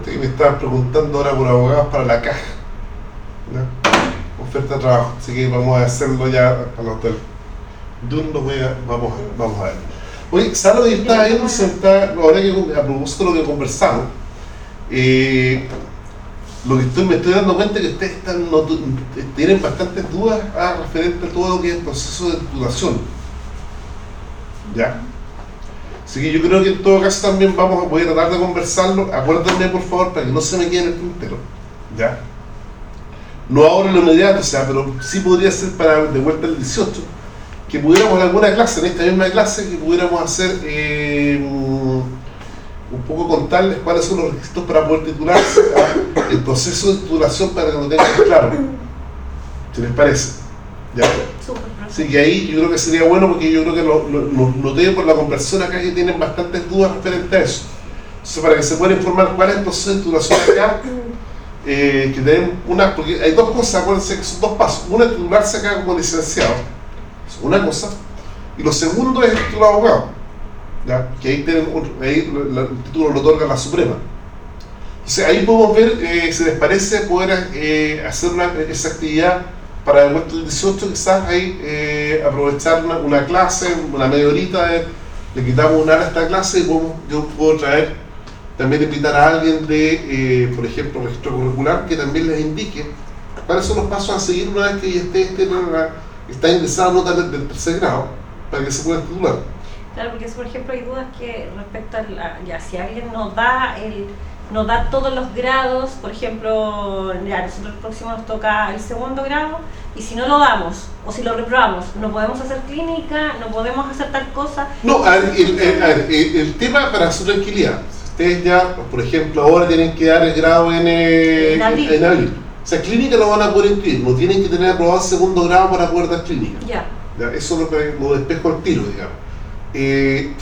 Este, me estaban preguntando ahora por abogados para la caja. Oferta de trabajo. Así que vamos a hacerlo ya para los. Lo voy a, vamos, vamos a ver. Oye, Salo, y está ahí sentada, ahora que a propósito de lo que conversamos, eh, lo que estoy, me estoy dando cuenta es que ustedes están, tienen bastantes dudas a, referente a todo lo que es el proceso de titulación. ¿Ya? Así que yo creo que en todo caso también vamos, a tratar de conversarlo. Acuérdenme por favor para que no se me quede en el tintero. ¿Ya? No ahora en lo inmediato, o sea, pero sí podría ser para de vuelta el 18, que pudiéramos en alguna clase, en esta misma clase, que pudiéramos hacer eh, un poco contarles cuáles son los requisitos para poder titularse, el proceso de titulación para que lo tengan claro. ¿Se les parece? ¿Ya? Así que ahí yo creo que sería bueno porque yo creo que lo, lo, noté por la conversión acá que tienen bastantes dudas referente a eso. Entonces, para que se puedan informar cuál es el proceso de titulación acá, eh, que tienen una, porque hay dos cosas, acuérdense que son dos pasos. Una es titularse acá como licenciado, es una cosa, y lo segundo es el título de abogado, ¿ya? que ahí, tienen ahí el título lo otorga la Suprema. Entonces ahí podemos ver, eh, si les parece, poder eh, hacer una, esa actividad para el 18 quizás ahí eh, aprovechar una, clase, una media horita, le quitamos una hora a esta clase y yo puedo traer, también invitar a alguien de, eh, por ejemplo, registro curricular que también les indique cuáles son los pasos a seguir una vez que ya esté, esté está ingresada nota del, tercer grado para que se pueda titular. Claro, porque por ejemplo hay dudas que respecto a si alguien nos da el nos da todos los grados, por ejemplo, ya nosotros el próximo nos toca el segundo grado, y si no lo damos, o si lo reprobamos, no podemos hacer clínica, no podemos hacer tal cosa. No, a ver, el, tema para su tranquilidad, ustedes ya, por ejemplo, ahora tienen que dar el grado en, eh, en, abril. O sea, clínica lo van a poder inscribir, no tienen que tener aprobado el segundo grado para poder dar clínica. Ya. Eso lo, lo despejo al tiro, digamos. Eh,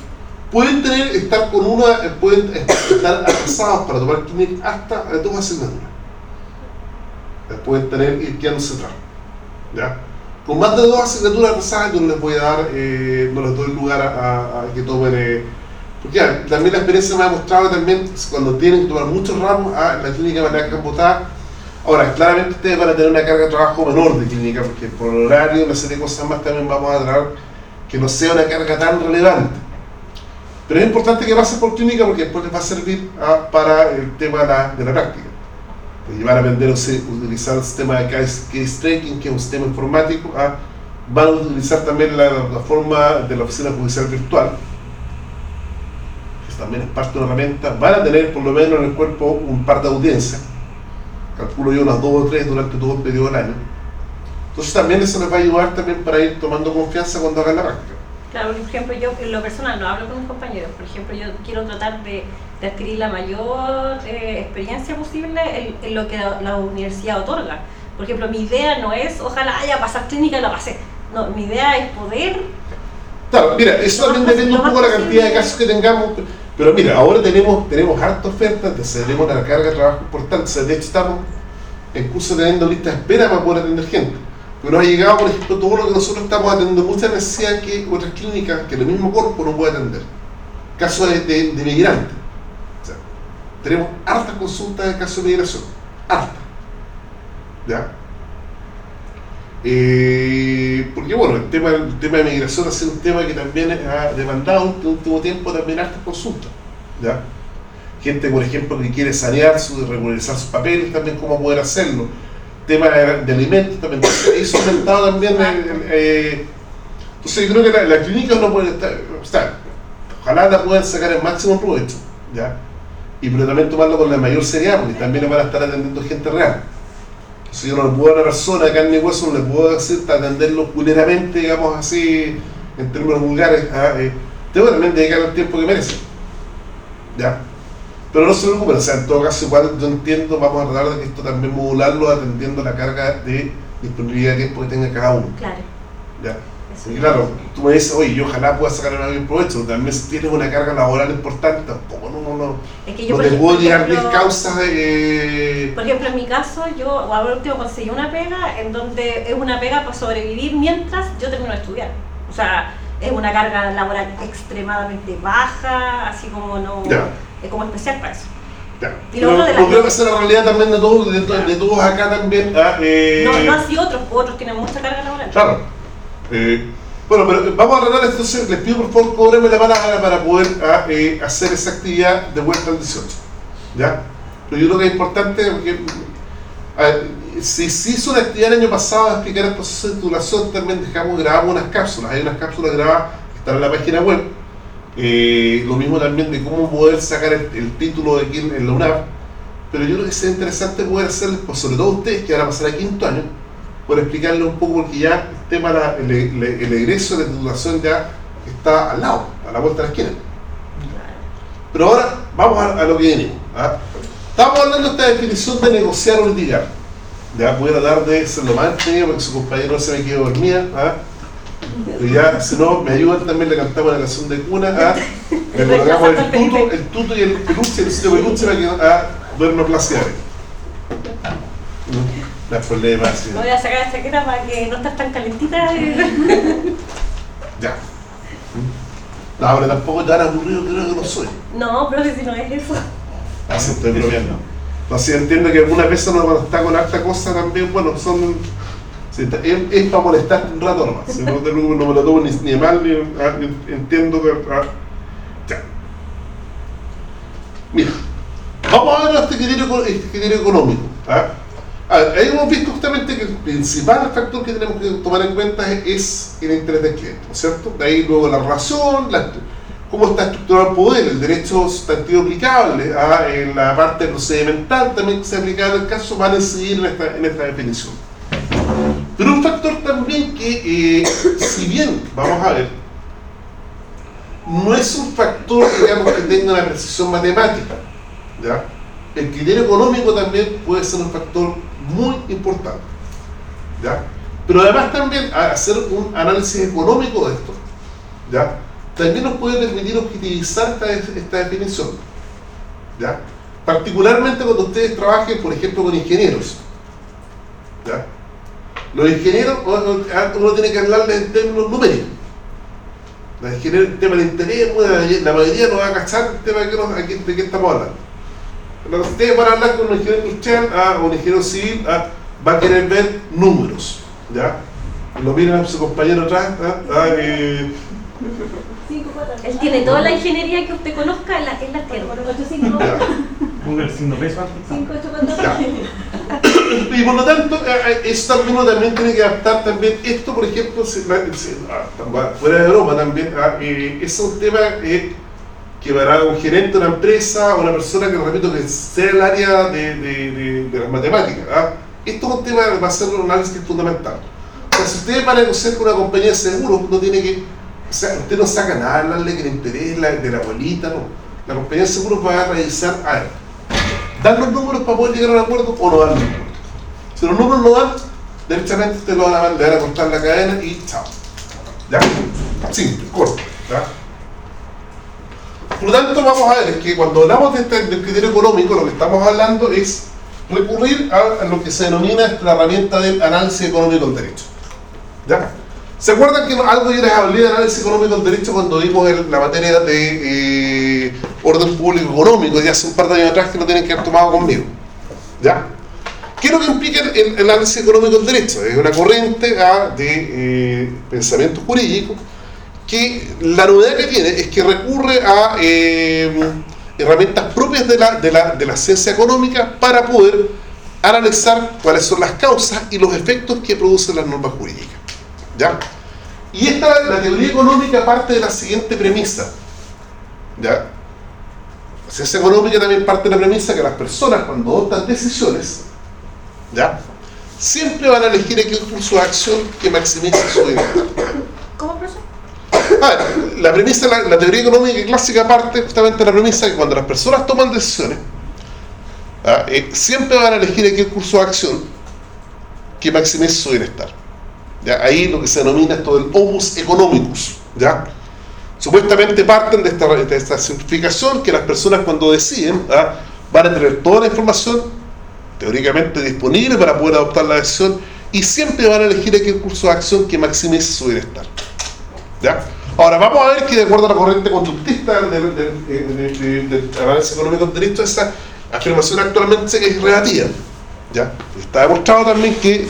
pueden tener, estar con una, eh, pueden estar atrasados para tomar clinic hasta dos asignaturas. Pueden tener ir quedándose atrás. ¿ya? Con más de dos asignaturas atrasadas yo no les voy a dar, eh, no les doy lugar a, que tomen, eh, porque también la experiencia me ha mostrado también cuando tienen que tomar muchos ramos, a ah, la clínica van a botada. Ahora, claramente ustedes van a tener una carga de trabajo menor de clínica, porque por horario, una serie de cosas más también vamos a tratar que no sea una carga tan relevante pero es importante que pase por clínica porque después les va a servir ah, para el tema de la, práctica. Porque van a aprender a utilizar el sistema de case tracking, que es un sistema informático. Ah, van a utilizar también la, forma de la oficina judicial virtual, que también es parte de una herramienta. Van a tener por lo menos en el cuerpo un par de audiencias. Calculo yo unas dos o tres durante todo el periodo del año. Entonces también eso les va a ayudar también para ir tomando confianza cuando hagan la práctica. Claro, por ejemplo, yo en lo personal no hablo con mis compañeros, por ejemplo, yo quiero tratar de, adquirir la mayor eh, experiencia posible en, lo que la, universidad otorga. Por ejemplo, mi idea no es, ojalá haya pasar clínica y la pasé. No, mi idea es poder... Claro, mira, eso también depende un poco de la cantidad de casos que tengamos, pero mira, ahora tenemos, tenemos harta oferta, tenemos una carga de trabajo importante, de hecho estamos en curso teniendo listas de espera para poder atender gente. Pero ha llegado, por ejemplo, todo lo que nosotros estamos atendiendo, muchas necesidades que otras clínicas, que el mismo cuerpo no puede atender. Casos de, de, migrantes. O sea, tenemos hartas consultas de casos de migración. Hartas. ¿Ya? Eh, porque bueno, el tema, el tema de migración ha sido un tema que también ha demandado en este último tiempo también hartas consultas. ¿ya? Gente, por ejemplo, que quiere sanear, su, regularizar sus papeles, también cómo poder hacerlo tema de, alimentos también. Entonces, aumentado también. Eh, entonces, yo creo que la, la clínica no puede estar, ojalá la puedan sacar el máximo provecho, ¿ya? Y pero también tomarlo con la mayor seriedad, porque también van a estar atendiendo gente real. Si yo no le puedo a una persona, carne y hueso, no le puedo decir atenderlo culeramente, digamos así, en términos vulgares, a, eh, tengo también dedicar el tiempo que merece. ¿Ya? Pero no se preocupen, o sea, en todo caso, igual yo entiendo, vamos a tratar de que esto también modularlo atendiendo la carga de disponibilidad de tiempo que tenga cada uno. Claro. ¿Ya? Y claro, tú me dices, oye, yo ojalá pueda sacar un provecho, también si tienes una carga laboral importante, tampoco, no, no, no. Es que yo, no te puedo llegar 10 causas de... Por ejemplo, en mi caso, yo ahora último conseguí una pega en donde es una pega para sobrevivir mientras yo termino de estudiar. O sea, es una carga laboral extremadamente baja, así como no es como especial para eso. Ya. Y lo Pero otro de la la realidad también de todos, de, to- de todos acá también. ah, eh, No, no así otros, otros tienen mucha carga laboral. Claro. Eh, bueno, pero vamos a esto. entonces Les pido por favor cóbreme la palabra para poder ah, eh, hacer esa actividad de vuelta al 18. ¿Ya? Pero yo creo que es importante porque a ver, si se hizo una actividad el año pasado a explicar el proceso de titulación, también dejamos grabamos unas cápsulas. Hay unas cápsulas grabadas que están en la página web. Eh, lo mismo también de cómo poder sacar el, título de aquí en, en la UNAP. Pero yo creo que sería interesante poder hacerles, pues, sobre todo ustedes que van a pasar a quinto año, por explicarle un poco, porque ya el tema, el, el- egreso de la titulación ya está al lado, a la vuelta de la esquina. Pero ahora vamos a, a lo que venimos. ¿ah? Estamos hablando de esta definición de negociar o litigar. Ya voy a de ser lo más entretenido para que su compañero no se me quede dormida. ¿ah? Y ya, si no, me ayudan también, le cantamos la canción de cuna. ¿ah? Le colocamos el tuto, el tuto y el peluche, el sitio peluche para que ¿ah? duerma plácidamente. La problema, sí. Voy a sacar la chaqueta para que no estés tan calentita. Ya. No, pero tampoco tan aburrido creo que no soy. No, pero si no es eso. Así estoy bromeando. No sé, entiendo que veces uno cuando está con harta cosa también, bueno, son... sí, está- es, es para molestar un rato nomás. No, me lo tomo ni, mal, ni, ah, entiendo que... ah, ya. Mira, vamos a ver este este criterio económico. ¿ah? Ahí hemos visto justamente que el principal factor que tenemos que tomar en cuenta es, el interés del cliente, ¿no es cierto? De ahí luego la la, cómo está estructurado el poder, el derecho sustantivo aplicable, ¿ah? en la parte procedimental también que se aplicaba en el caso, van a incidir en esta, en esta definición. Un factor también que, eh, si bien, vamos a ver, no es un factor, que tenga una precisión matemática. El criterio económico también puede ser un factor muy importante, ¿ya? Pero además también hacer un análisis económico de esto, ¿ya? También nos puede permitir objetivizar esta, esta definición, ¿ya? Particularmente cuando ustedes trabajen, por ejemplo, con ingenieros, ¿ya? Los ingenieros, uno uno tiene que hablarles en términos numéricos. Los ingenieros, el tema de interés, bueno, la, mayoría no va a cachar el tema de, que nos- aquí- de qué estamos hablando. Pero ustedes van a hablar con un ingeniero industrial ah, o un ingeniero civil, ah, va a querer ver números, ¿ya? Lo miran a su compañero atrás, ah, ah, eh, Él tiene toda la ingeniería que usted conozca en la, la tierra. ya. Ponga el signo peso antes. Ya. Y por lo tanto, eh, eh, eso también también tiene que adaptar también esto, por ejemplo, ah, fuera de broma también, ah, eh, es un tema que para un gerente de una empresa o una persona que, repito, que sea el área de, de, de- las matemáticas, ah, esto es un tema que va a ser un análisis fundamental. O sea, si ustedes van a negociar con una compañía de seguros, no tiene que, o sea, usted no saca nada hablarle que le interés la- de la abuelita, no. La compañía de seguros va a revisar, a ver, ¿Dan los números para poder llegar a un acuerdo o no los números? Si los números no dan, derechamente usted lo van a, le van a cortar la cadena y chao. ¿Ya? Simple, corto. ¿ya? Por lo tanto, vamos a ver que cuando hablamos de este- del criterio económico, lo que estamos hablando es recurrir a, lo que se denomina la herramienta del análisis económico del derecho. ¿Ya? ¿Se acuerdan que algo yo les hablé de análisis económico del derecho cuando vimos la materia de eh, orden público económico, ya hace un par de años atrás que lo tienen que haber tomado conmigo? ¿Ya? ¿Qué es lo que implica el, análisis económico del derecho? Es una corriente ah, de eh, pensamiento jurídico que la novedad que tiene es que recurre a eh, herramientas propias de la, de, la, de la ciencia económica para poder analizar cuáles son las causas y los efectos que producen las normas jurídicas. ¿Ya? Y esta, la teoría económica parte de la siguiente premisa. ¿Ya? La ciencia económica también parte de la premisa que las personas cuando adoptan decisiones, ¿ya? Siempre van a elegir aquel curso de acción que maximice su bienestar. ¿Cómo, profesor? A ver, la premisa, la, la teoría económica clásica parte justamente de la premisa que cuando las personas toman decisiones, ¿ah? eh, siempre van a elegir aquel curso de acción que maximice su bienestar. ¿ya? Ahí lo que se denomina esto del homus economicus. ¿ya? Supuestamente parten de esta, de esta simplificación que las personas cuando deciden ¿ah? van a tener toda la información teóricamente disponible para poder adoptar la decisión y siempre van a elegir aquel curso de acción que maximice su bienestar. ¿Ya? Ahora, vamos a ver que de acuerdo a la corriente conductista del, del- del- del- análisis económico del derecho, esa, afirmación actualmente es relativa. ¿ya? Está demostrado también que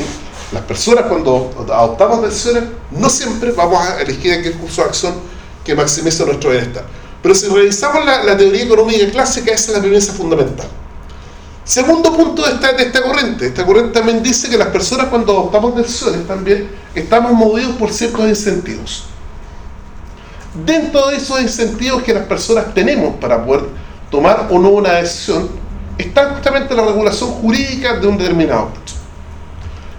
las personas cuando adoptamos decisiones no siempre vamos a elegir aquel curso de acción que maximice nuestro bienestar. Pero si revisamos la, la teoría económica clásica, esa es la premisa fundamental. Segundo punto de esta, de esta corriente. Esta corriente también dice que las personas cuando adoptamos decisiones también estamos movidos por ciertos incentivos. Dentro de esos incentivos que las personas tenemos para poder tomar o no una decisión, está justamente la regulación jurídica de un determinado hecho.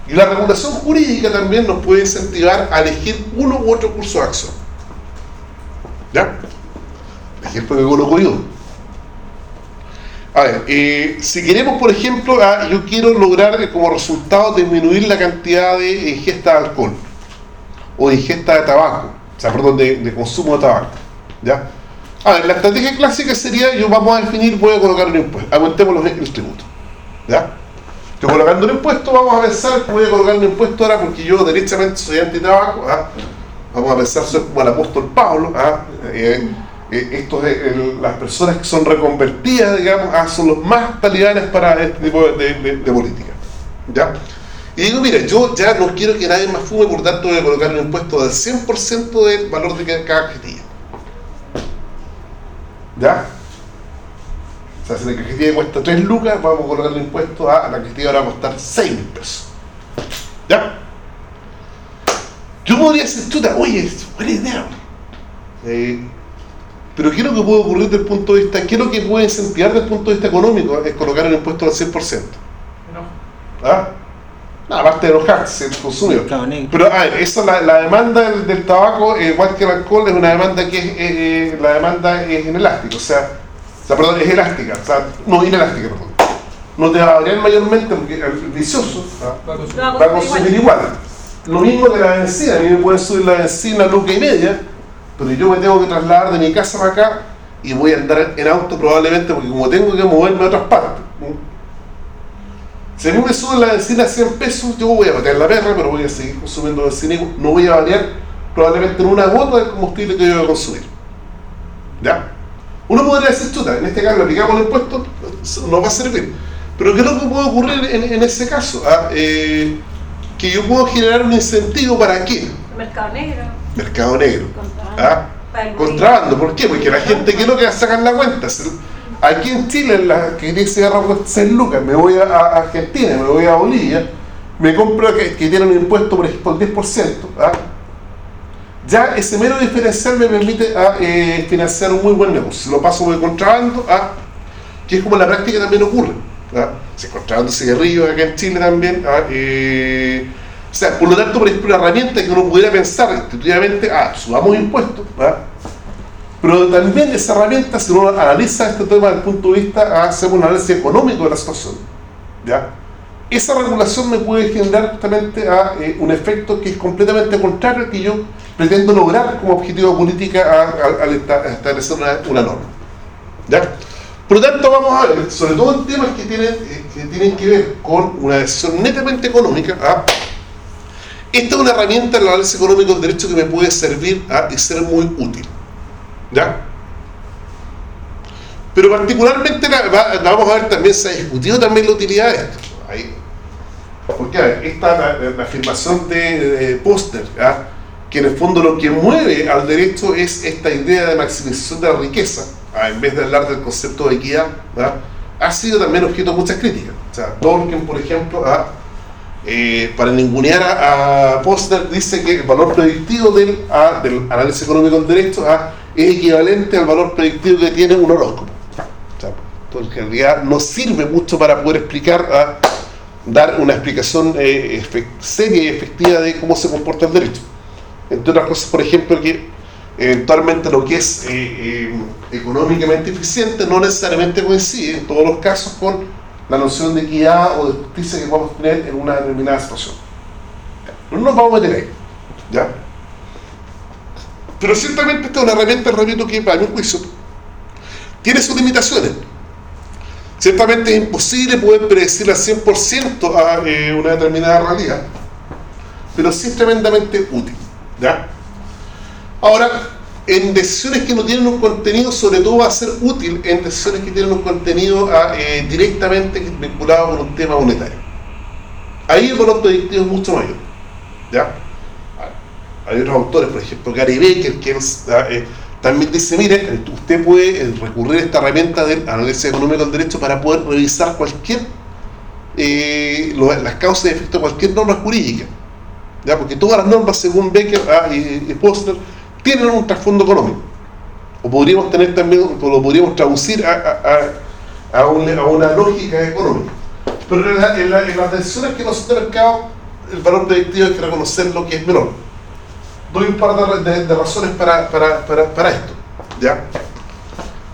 Y la regulación jurídica también nos puede incentivar a elegir uno u otro curso de acción. ¿Ya? Ejemplo que coloco yo. A ver, eh, si queremos, por ejemplo, ah, yo quiero lograr eh, como resultado disminuir la cantidad de ingesta de alcohol o de ingesta de tabaco, o sea, perdón, de, de consumo de tabaco. ¿Ya? La estrategia clásica sería, yo vamos a definir, voy a colocar un impuesto, aumentemos los, el tributo. ¿Ya? Colocando un impuesto, vamos a pensar que voy a colocar un impuesto ahora porque yo derechamente soy anti-tabaco. ¿ah? Vamos a pensar, soy como el apóstol Pablo. ¿ah? Eh, eh, estos, eh, las personas que son reconvertidas, digamos, ah, son los más talibanes para este tipo de, política. ¿Ya? Y digo, mira, yo ya no quiero que nadie más fume, por tanto voy a colocar un impuesto del 100% del valor de cada cajetilla. ¿Ya? O sea, si la cajetilla cuesta 3 lucas, vamos a colocar el impuesto a, la cajetilla ahora va a costar 6 mil pesos. ¿Ya? Yo podría decir, chuta, oye, es buena idea. Pero ¿qué es lo que puede ocurrir desde el punto de vista, qué es lo que puede incentivar desde el punto de vista económico? Es colocar el impuesto al 100%. ¿Ah? No, aparte de enojarse el consumidor. Pero a ver, eso, la, la demanda del, del tabaco, eh, igual que el alcohol, es una demanda que es, eh, eh, la demanda es inelástico, o sea, o sea, perdón, es elástica, o sea, no, inelástica, perdón. No te va a variar mayormente porque el vicioso ¿ah? va a consumir igual. Lo mismo que la benzina, a mí me puede subir la benzina luca y media, pero yo me tengo que trasladar de mi casa para acá y voy a andar en auto probablemente porque como tengo que moverme a otras partes. Si a mí me suben la benzina a 100 pesos, yo voy a meter la perra, pero voy a seguir consumiendo benzina no voy a variar probablemente en una gota del combustible que yo voy a consumir. ¿Ya? Uno podría decir, chuta, en este caso le aplicamos el impuesto, no va a servir. Pero ¿qué es lo que puede ocurrir en, en ese caso? Ah, eh, que yo puedo generar un incentivo para qué? Mercado negro. Mercado negro. Contrabando. ¿Ah? Contrabando, ¿por qué? Porque la gente, ¿qué es lo que sacan la cuenta? Se- Aquí en Chile, la que dice cigarro cuesta 6 lucas, me voy a, Argentina, me voy a Bolivia, me compro que, que tiene un impuesto por ejemplo el 10%, ¿ah? ya ese mero diferencial me permite ah, eh, financiar un muy buen negocio. Lo paso por el contrabando, ¿ah? que es como la práctica también ocurre. ¿ah? Si el contrabando cigarrillos acá en Chile también. ¿ah? Eh, o sea, por lo tanto, por ejemplo, una herramienta que uno pudiera pensar institutivamente, ah, subamos impuestos, ¿ah? pero también esa herramienta, si uno analiza este tema desde el punto de vista, ah, hacemos un análisis económico de la situación, ¿ya? esa regulación me puede generar justamente a, eh, un efecto que es completamente contrario al que yo pretendo lograr como objetivo política a- a- al establecer una, una norma. ¿Ya? Por lo tanto, vamos a ver, sobre todo en temas que tienen, eh, que, tienen que ver con una decisión netamente económica, ¿ah? Esta es una herramienta del análisis económico del derecho que me puede servir ¿ah? y ser muy útil. ¿Ya? Pero particularmente la, la vamos a ver también, se ha discutido también la utilidad de esto. Ahí. Porque a ver, esta la, la- afirmación de, de que en el fondo lo que mueve al derecho es esta idea de maximización de la riqueza, en vez de hablar del concepto de equidad, ha sido también objeto de muchas críticas. O sea, Tolkien, por ejemplo, ¿ah? Eh, para ningunear a, a Posner, dice que el valor predictivo del, ah, del análisis económico del derecho ah, es equivalente al valor predictivo que tiene un horóscopo. O sea, entonces, en realidad no sirve mucho para poder explicar, dar una explicación eh, seria y efectiva de cómo se comporta el derecho. Entre otras cosas, por ejemplo, que eventualmente lo que es eh, eh, económicamente eficiente no necesariamente coincide en todos los casos con la noción de equidad o de justicia que podemos tener en una determinada situación. No nos vamos a meter ahí. ¿ya? Pero ciertamente esta es una herramienta, repito, que para mi juicio tiene sus limitaciones. Ciertamente es imposible poder predecir al 100% a eh, una determinada realidad, pero sí es tremendamente útil. ¿ya? Ahora, en decisiones que no tienen un contenido, sobre todo va a ser útil en decisiones que tienen un contenido ah, eh, directamente vinculado con un tema monetario. Ahí el valor predictivo es mucho mayor. ¿ya? Hay otros autores, por ejemplo, Gary Baker, que ah, eh, también dice, mire, usted puede eh, recurrir a esta herramienta del análisis económico del derecho para poder revisar cualquier, las causas y efectos de cualquier norma jurídica. ¿ya? Porque todas las normas, según Baker ah, y, y tienen un trasfondo económico. O podríamos tener también, lo podríamos traducir a, a, a, una, lógica económica. Pero en, las decisiones que nos el mercado, el valor predictivo hay que reconocer lo que es menor. Doy un par de, razones para, esto. ¿ya?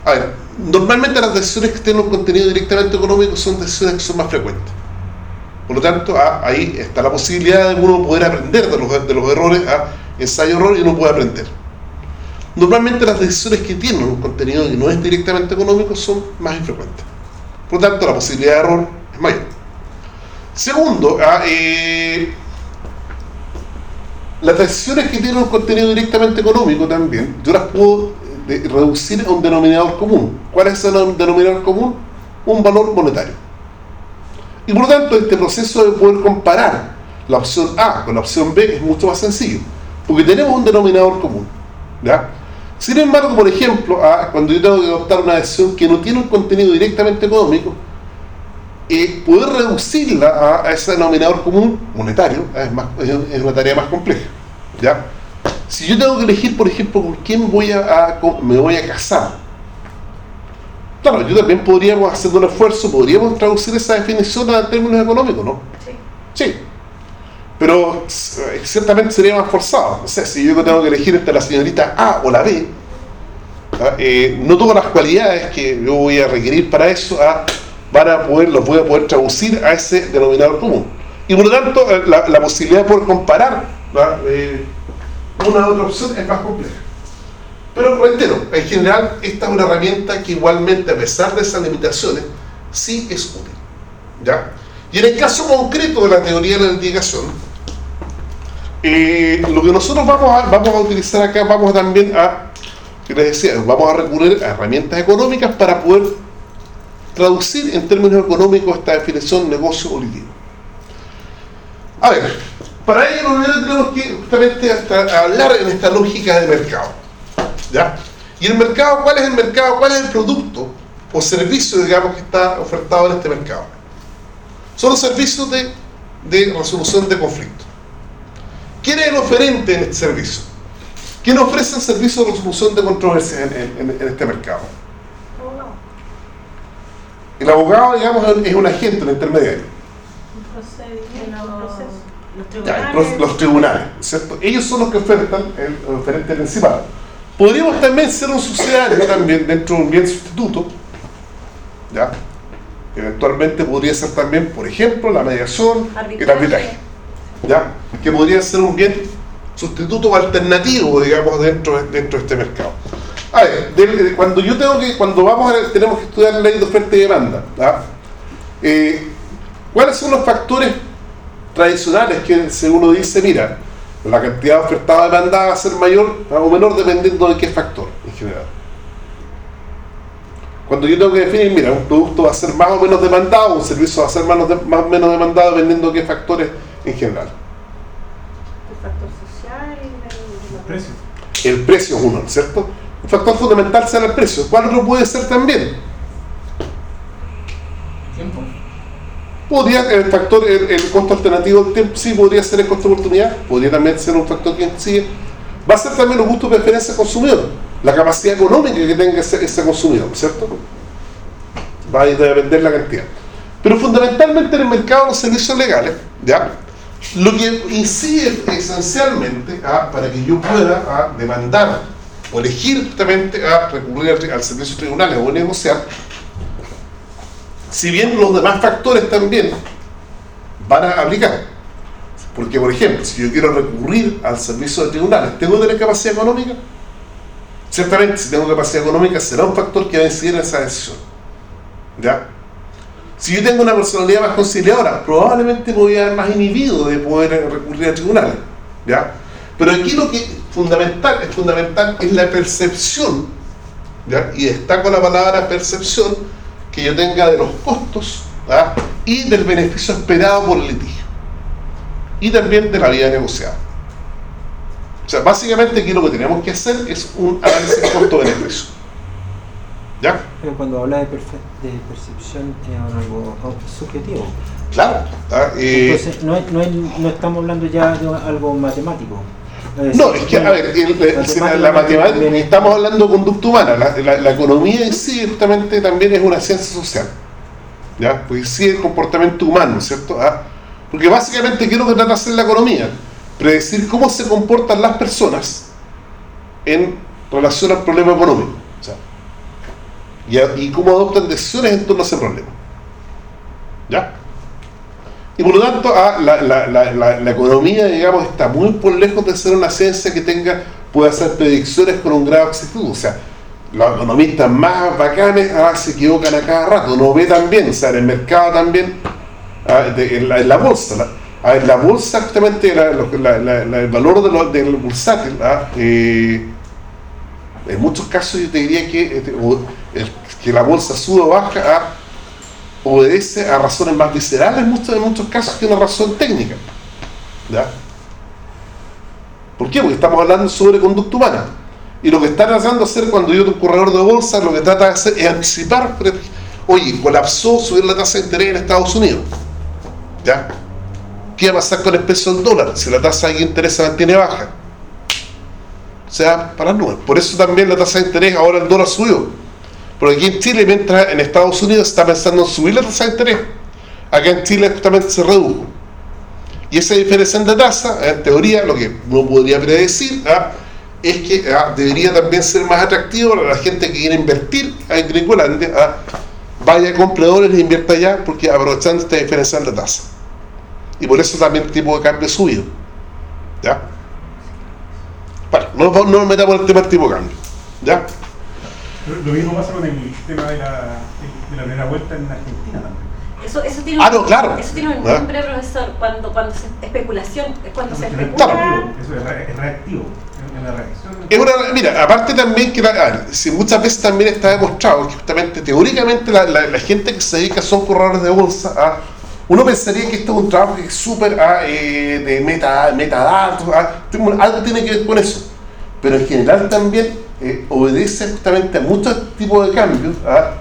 A ver, normalmente las decisiones que tienen un contenido directamente económico son decisiones que son más frecuentes. Por lo tanto, ahí está la posibilidad de uno poder aprender de los, errores a ensayo-error y uno puede aprender. Normalmente las decisiones que tienen un contenido que no es directamente económico son más infrecuentes. Por lo tanto, la posibilidad de error es mayor. Segundo, ah, eh, las decisiones que tienen un contenido directamente económico también, yo las puedo eh, reducir a un denominador común. ¿Cuál es ese denominador común? Un valor monetario. Y por lo tanto, este proceso de poder comparar la opción A con la opción B es mucho más sencillo porque tenemos un denominador común. ¿ya? Sin embargo, por ejemplo, ah, cuando yo tengo que adoptar una decisión que no tiene un contenido directamente económico, eh, poder reducirla a, ese denominador común monetario es, más, es, una tarea más compleja. ¿ya? Si yo tengo que elegir, por ejemplo, con quién voy a, me voy a casar, claro, yo también podríamos, hacer un esfuerzo, podríamos traducir esa definición a términos económicos, ¿no? Sí. Sí pero eh, ciertamente sería más forzado. No sé, si yo tengo que elegir entre la señorita A o la B, ¿ah? eh, no todas las cualidades que yo voy a requerir para eso ¿ah? poder, los voy a poder traducir a ese denominador común. Y por lo tanto, eh, la, posibilidad de poder comparar ¿ah? una u otra opción es más compleja. Pero reitero, en general, esta es una herramienta que igualmente, a pesar de esas limitaciones, sí es útil. ¿ya? Y en el caso concreto de la teoría de la litigación, eh, lo que nosotros vamos a, utilizar acá, vamos también a, les decía, vamos a recurrir a herramientas económicas para poder traducir en términos económicos esta definición negocio o. A ver, para ello tenemos que justamente hablar en esta lógica de mercado. ¿ya? Y el mercado, ¿cuál es el mercado? ¿Cuál es el producto o servicio, digamos, que está ofertado en este mercado? Son los servicios de, resolución de conflictos. ¿Quién es el oferente en este servicio? ¿Quién ofrece el servicio de resolución de controversias en, este mercado? El abogado, digamos, es un agente, un intermediario. Los tribunales. los, tribunales, ¿cierto? Ellos son los que ofertan el oferente principal. Podríamos también ser un sucedido también dentro de un bien sustituto, ¿ya? Eventualmente podría ser también, por ejemplo, la mediación y el arbitraje. ¿ya? Que podría ser un bien sustituto alternativo, digamos, dentro, dentro de este mercado. A ver, cuando yo tengo que, cuando vamos a, tenemos que estudiar la ley de oferta y demanda, eh, ¿cuáles son los factores tradicionales que si uno dice, mira, la cantidad ofertada demandada va a ser mayor o menor dependiendo de qué factor en general? Cuando yo tengo que definir, mira, un producto va a ser más o menos demandado, un servicio va a ser más o menos demandado dependiendo de qué factores en general. El factor social y el, precio. El precio es uno, ¿cierto? Un factor fundamental será el precio. ¿Cuál otro puede ser también? Tiempo. Podría, el factor, el, costo alternativo del tiempo, sí, podría ser el costo de oportunidad, podría también ser un factor que sigue. Va a ser también los gustos de preferencia del consumidor la capacidad económica que tenga ese, consumidor, ¿cierto? Va a depender la cantidad. Pero fundamentalmente en el mercado de los servicios legales, ¿ya? Lo que incide esencialmente ¿ah? para que yo pueda ¿ah? demandar o elegir justamente a recurrir al, servicio tribunal o negociar, si bien los demás factores también van a aplicar. Porque, por ejemplo, si yo quiero recurrir al servicio de tribunales, ¿tengo que tener capacidad económica? Ciertamente, si tengo capacidad económica, será un factor que va a incidir en esa decisión. ¿Ya? Si yo tengo una personalidad más conciliadora, probablemente me voy a ver más inhibido de poder recurrir a tribunales. ¿Ya? Pero aquí lo que fundamental, es fundamental, es la percepción, ¿ya? y destaco la palabra percepción, que yo tenga de los costos ¿ah? y del beneficio esperado por el litigio. Y también de la vida negociada. O sea, básicamente aquí lo que tenemos que hacer es un análisis costo-beneficio. ¿Ya? Pero cuando habla de, de percepción es algo subjetivo. Claro. Eh, Entonces, no, no, no, estamos hablando ya de algo matemático. no, es que, a ver, la, matemática, estamos hablando de conducta humana, la, la, economía en sí justamente también es una ciencia social, ¿ya? Pues sí el comportamiento humano, ¿cierto? ¿Ah? Porque básicamente, ¿qué es lo que trata de hacer la economía? Predecir cómo se comportan las personas en relación al problema económico, y, y cómo adoptan decisiones en torno a ese problema. ¿Ya? Y por lo tanto, ah, la, economía, digamos, está muy por lejos de ser una ciencia que tenga pueda hacer predicciones con un grado de. O sea, los economistas más bacanes ah, se equivocan a cada rato, no ve tan bien, o sea, en el mercado también, ah, en, la, bolsa. En la bolsa, justamente, el valor de lo, del bursátil, eh, en muchos casos yo te diría que, este, que la bolsa sube o baja obedece a razones más viscerales en muchos, en muchos casos que una razón técnica. ¿Ya? ¿Por qué? Porque estamos hablando sobre conducta humana. Y lo que está tratando de hacer cuando yo un corredor de bolsa, lo que trata de hacer es anticipar, oye, colapsó subir la tasa de interés en Estados Unidos. ¿Ya? ¿Qué va a pasar con el peso del dólar si la tasa de interés se mantiene baja? O sea, para nubes. Por eso también la tasa de interés, ahora el dólar subió porque aquí en Chile, mientras en Estados Unidos está pensando en subir la tasa de interés, acá en Chile justamente se redujo. Y esa diferencia de tasa, en teoría, lo que uno podría predecir, ¿ah? es que ¿ah? debería también ser más atractivo para la gente que quiere invertir en Gringolandia, ¿ah? vaya a compradores e invierta allá, porque aprovechando esta diferencia de tasa. Y por eso también el tipo de cambio subido. ¿Ya? Bueno, no, no nos metamos en el tema del tipo de cambio. ¿Ya? Lo mismo pasa con el tema de la, de la primera vuelta en Argentina también. Eso, eso, tiene ah, un, no, claro. eso tiene un ¿Ah? nombre, profesor, cuando, cuando se, especulación, es cuando se especula. Claro. Eso es reactivo. Reacción. Es una, mira, aparte también que la, si muchas veces también está demostrado que justamente teóricamente la, la, la gente que se dedica son corredores de bolsa a ¿ah? Uno pensaría que esto es un trabajo que es súper ah, eh, de meta, metadatos, ah, algo tiene que ver con eso. Pero en general también eh, obedece justamente a muchos tipos de cambios. ¿ah?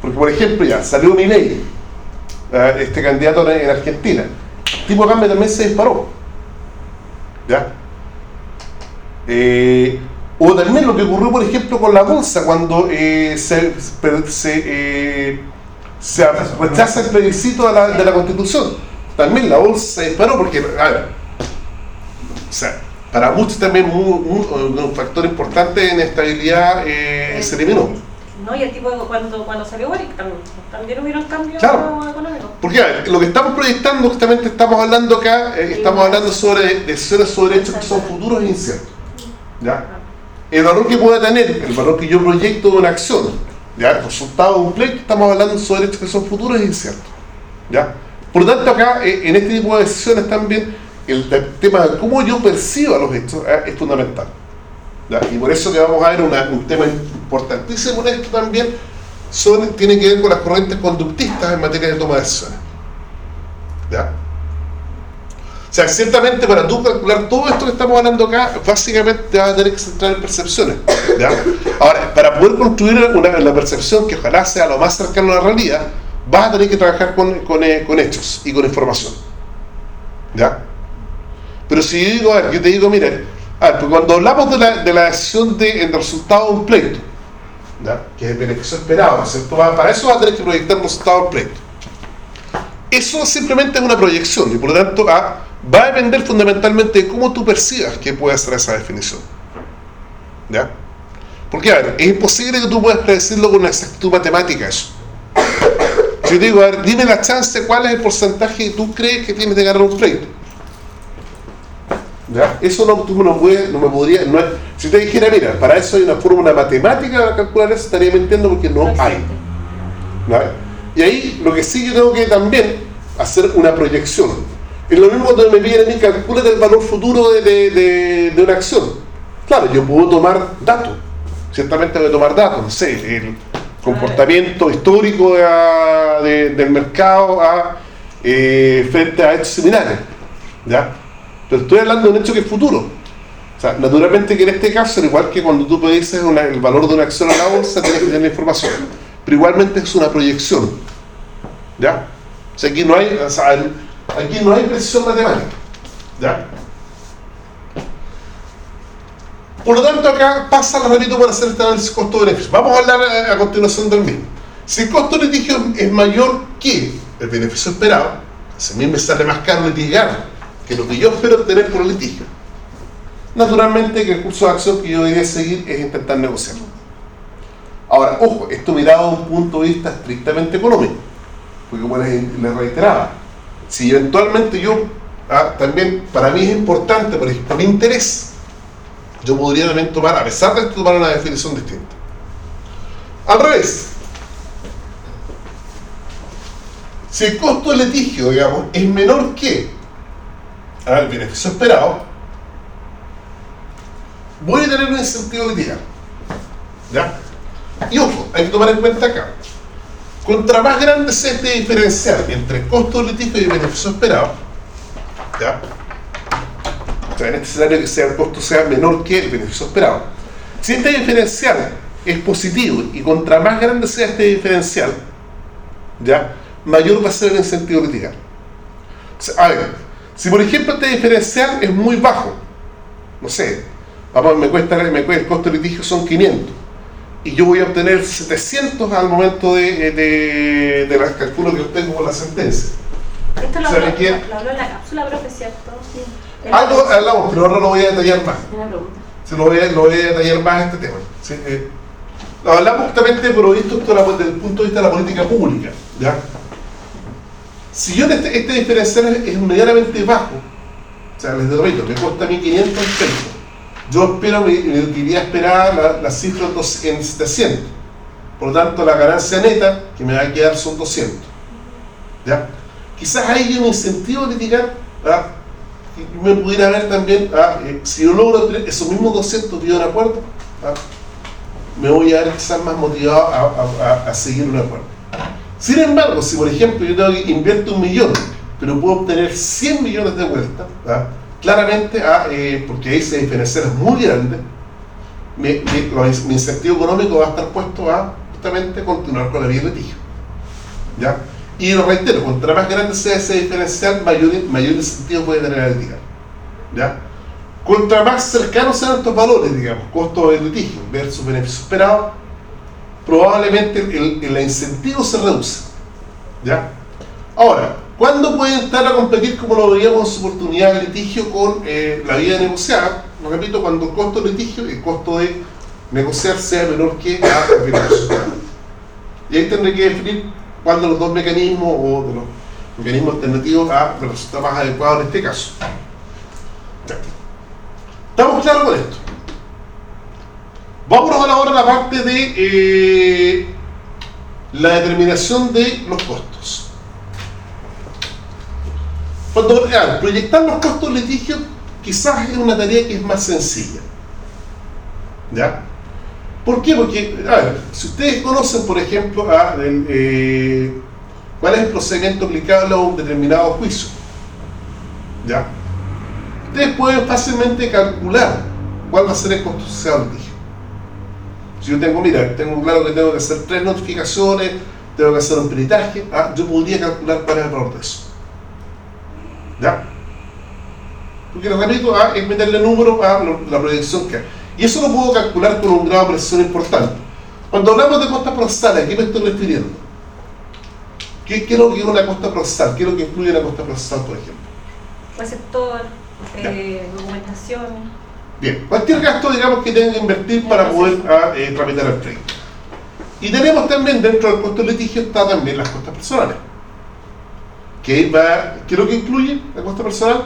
Porque, por ejemplo, ya salió mi ley, ¿ah? este candidato en Argentina. El tipo de cambio también se disparó. ¿Ya? Eh, o también lo que ocurrió, por ejemplo, con la bolsa, cuando se, se, rechaza el plebiscito de la, de la Constitución. También la bolsa se disparó porque, a ver, o sea, para muchos también un, factor importante de inestabilidad eh, se eliminó. No, y el tipo de, cuando, cuando salió Boric también, hubieron cambios claro. económicos. Porque lo que estamos proyectando, justamente estamos hablando acá, eh, estamos hablando sobre decisiones sobre hechos que son futuros e inciertos. ¿ya? El valor que pueda tener, el valor que yo proyecto de una acción, ¿ya? el resultado de un pleito, estamos hablando sobre hechos que son futuros e inciertos. ¿ya? Por lo tanto, acá, eh, en este tipo de decisiones también, el, tema de cómo yo percibo los hechos eh, es fundamental. Y por eso que vamos a ver un tema importantísimo en esto también, son, tiene que ver con las corrientes conductistas en materia de toma de decisiones. ¿Ya? Sea, ciertamente para tú calcular todo esto que estamos hablando acá, básicamente vas a tener que centrar en percepciones. ¿ya? Ahora, para poder construir una, la percepción que ojalá sea lo más cercano a la realidad, vas a tener que trabajar con, con, eh, con hechos y con información. ¿Ya? Pero si yo digo, a ver, yo te digo, mire, a pues cuando hablamos de la, de la decisión de, el resultado de un pleito, ¿ya? que es el beneficio esperado, ¿cierto? Para eso va a tener que proyectar el resultado del pleito. Eso simplemente es una proyección y por lo tanto ah, va a depender fundamentalmente de cómo tú percibas que puede ser esa definición. ¿Ya? Porque, a ver, es imposible que tú puedas predecirlo con una exactitud matemática eso. Si yo te digo, a ver, dime la chance, cuál es el porcentaje que tú crees que tienes de ganar un pleito. Eso no, tú no, puede, no me podría... No si te dijera, mira, para eso hay una fórmula matemática para calcular eso, estaría mintiendo porque no hay. Y ahí lo que sí yo tengo que también hacer una proyección. Es lo mismo cuando me piden a mí, calcular el valor futuro de, de, de, una acción. Claro, yo puedo tomar datos, ciertamente voy a tomar datos, no sé, el comportamiento histórico de- a- de- del mercado a, eh, frente a hechos similares, ¿ya? Pero estoy hablando de un hecho que es futuro. O sea, naturalmente que en este caso, al igual que cuando tú pedices una- el valor de una acción a la bolsa, tienes que tener información. Pero igualmente es una proyección. ¿Ya? O sea, aquí no hay, o sea, el- aquí no hay precisión matemática. ¿Ya? Por lo tanto, acá pasa, lo repito, para hacer este análisis costo-beneficio. Vamos a hablar eh, a continuación del mismo. Si el costo de litigio es mayor que el beneficio esperado, a mí me sale más caro litigar que lo que yo espero obtener por el litigio, naturalmente que el curso de acción que yo debería seguir es intentar negociarlo. Ahora, ojo, esto mirado desde un punto de vista estrictamente económico, porque como les reiteraba, si eventualmente yo, ah, también para mí es importante, por ejemplo, mi interés, yo podría también tomar, a pesar de esto, tomar una definición distinta. Al revés, si el costo del litigio, digamos, es menor que ah, el beneficio esperado, voy a tener un incentivo litigar. ¿Ya? Y ojo, hay que tomar en cuenta acá. Contra más grande sea este diferencial entre costo litigio y beneficio esperado, ¿ya? O sea, en este escenario que sea el costo sea menor que el beneficio esperado. Si este diferencial es positivo y contra más grande sea este diferencial, ¿ya? mayor va a ser el incentivo litigar. A ver, si por ejemplo este diferencial es muy bajo, no sé, vamos, me cuesta, me cuesta el costo de litigio son 500 y yo voy a obtener 700 al momento de, de, de los cálculos que obtengo por la sentencia. Esto lo ¿Sabe habló, quién? lo habló en la cápsula, profe, ¿cierto? Sí. En Algo la- hablamos, pero ahora lo voy a detallar más. Se lo voy a, lo voy a detallar más este tema. ¿sí? Eh, lo hablamos justamente, pero visto esto desde el punto de vista de la política pública. ¿ya? Si yo este, este diferencial es, medianamente bajo, o sea, les repito, me cuesta a mí 500 pesos, yo espero, me, me iría a esperar la, la cifra dos- en 700. Por lo tanto, la ganancia neta que me va a quedar son 200. ¿ya? Quizás hay un incentivo de litigar, ¿verdad? y me pudiera ver también, eh, si yo logro esos mismos 200 de un acuerdo, ah, me voy a ver quizás más motivado a, a- a- a seguir un acuerdo. Sin embargo, si por ejemplo yo tengo que invierto un millón, pero puedo obtener 100 millones de vuelta, ah, claramente, ah, eh, porque ahí se diferencial es muy grande, mi, mi- lo- mi incentivo económico va a estar puesto a justamente continuar con la vía de litigio. ¿Ya? Y lo reitero, contra más grande sea ese diferencial, mayor, mayor incentivo puede tener el litigar. ¿Ya? Contra más cercanos sean estos valores, digamos, costo de litigio versus beneficio esperado, probablemente el, el incentivo se reduce. ¿Ya? Ahora, ¿cuándo pueden estar a competir como lo veíamos en su oportunidad de litigio con eh, la vía negociada? Lo repito, cuando el costo de litigio, el costo de negociar sea menor que la el. Y ahí tendré que definir cuál de los dos mecanismos o de los mecanismos alternativos a me resulta más adecuado en este caso. ¿Estamos claros con esto? Vámonos ahora a la parte de eh, la determinación de los costos. Proyectar los costos de litigio quizás es una tarea que es más sencilla. ¿Ya? ¿Por qué? Porque, a ver, si ustedes conocen, por ejemplo, eh, cuál es el procedimiento aplicable a un determinado juicio, ¿ya? Ustedes pueden fácilmente calcular cuál va a ser el costo asociado al litigio. Si yo tengo, mira, tengo claro que tengo que hacer tres notificaciones, tengo que hacer un peritaje, ah, yo podría calcular cuál es el valor de eso. ¿Ya? Porque les repito, ah, es meterle número a la proyección que hay. Y eso lo puedo calcular con un grado de precisión importante. Cuando hablamos de costas procesales, ¿a qué me estoy refiriendo? ¿Qué, qué es lo que es una costa procesal? ¿Qué es lo que incluye una costa procesal, por ejemplo? Receptor, eh, documentación. Bien, cualquier gasto, digamos, que tenga que invertir para poder ah, eh, tramitar el crédito. Y tenemos también, dentro del costo del litigio, está también las costas personales. ¿Qué, va, ¿Qué es lo que incluye la costa personal?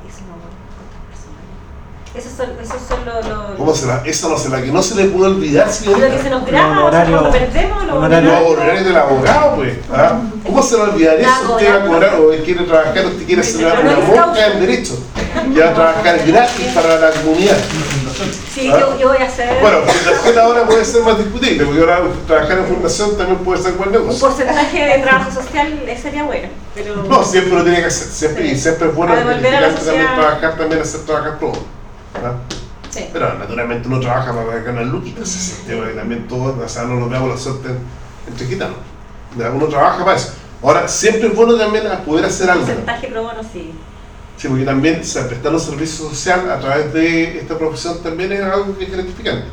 Ay, eso no. Esos son, esos son los... los- ¿Cómo será? Esa no será, que no se le puede olvidar, Lo señorita. que se nos graba, Un o sea, horario- cuando perdemos, lo Los horario- honorarios del abogado, pues. ¿ah? ¿Cómo se le olvidaría si usted va a cobrar o quiere trabajar, usted quiere hacer una, no boca en derecho? Que va a trabajar gratis para la comunidad. Sí, ¿Ah? yo, yo voy a hacer Bueno, fundación ahora puede ser más discutible, porque ahora trabajar en fundación también puede ser buen un negocio. porcentaje de trabajo social, sería bueno. Pero No, siempre lo tiene que hacer, siempre, y Sí. siempre es bueno la gratificante también trabajar, también hacer trabajar todo. ¿ah? sí. Pero naturalmente uno trabaja para ganar luquitas, ese es el tema que también todos, o sea, no nos veamos la suerte entre gitanos. Uno trabaja para eso. Ahora, siempre es bueno también poder hacer algo. porcentaje pro bono sí. Sí, porque también o sea, prestar un servicio social a través de esta profesión también es algo que es gratificante.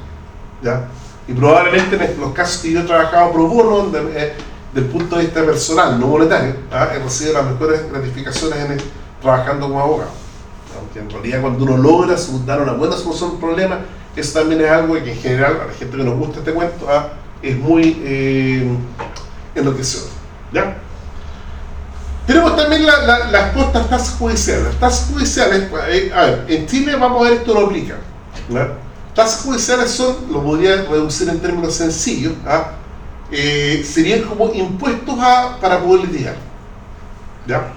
¿ya? Y probablemente en los casos que yo he trabajado pro bono, de- eh, del punto de vista personal, no monetario, he recibido las mejores gratificaciones en el- trabajando como abogado. Aunque en realidad cuando uno logra dar una buena solución a un problema, eso también es algo que en general a la gente que nos gusta este cuento es muy eh. ¿ya? Tenemos también la- la- las costas tasas judiciales. Las tasas judiciales, eh, a ver, en Chile vamos a ver esto no aplica. ¿ya? Tasas judiciales son, lo podría reducir en términos sencillos, ¿ah? Eh, serían como impuestos a, para poder litigar. ¿Ya?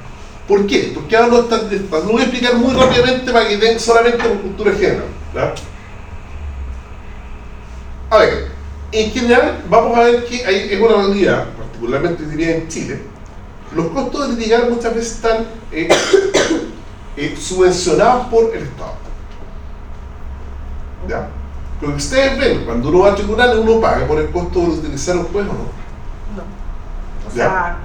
¿Por qué? Porque ahora lo, están- lo voy a explicar muy rápidamente para que den solamente una cultura general. A ver, en general vamos a ver que hay, es una realidad, particularmente diría en Chile, los costos de litigar muchas veces están eh, eh, subvencionados por el Estado. ¿Ya? Pero que ustedes ven, cuando uno va a tribunales uno paga por el costo de utilizar un juez o no. No. O Ya. sea,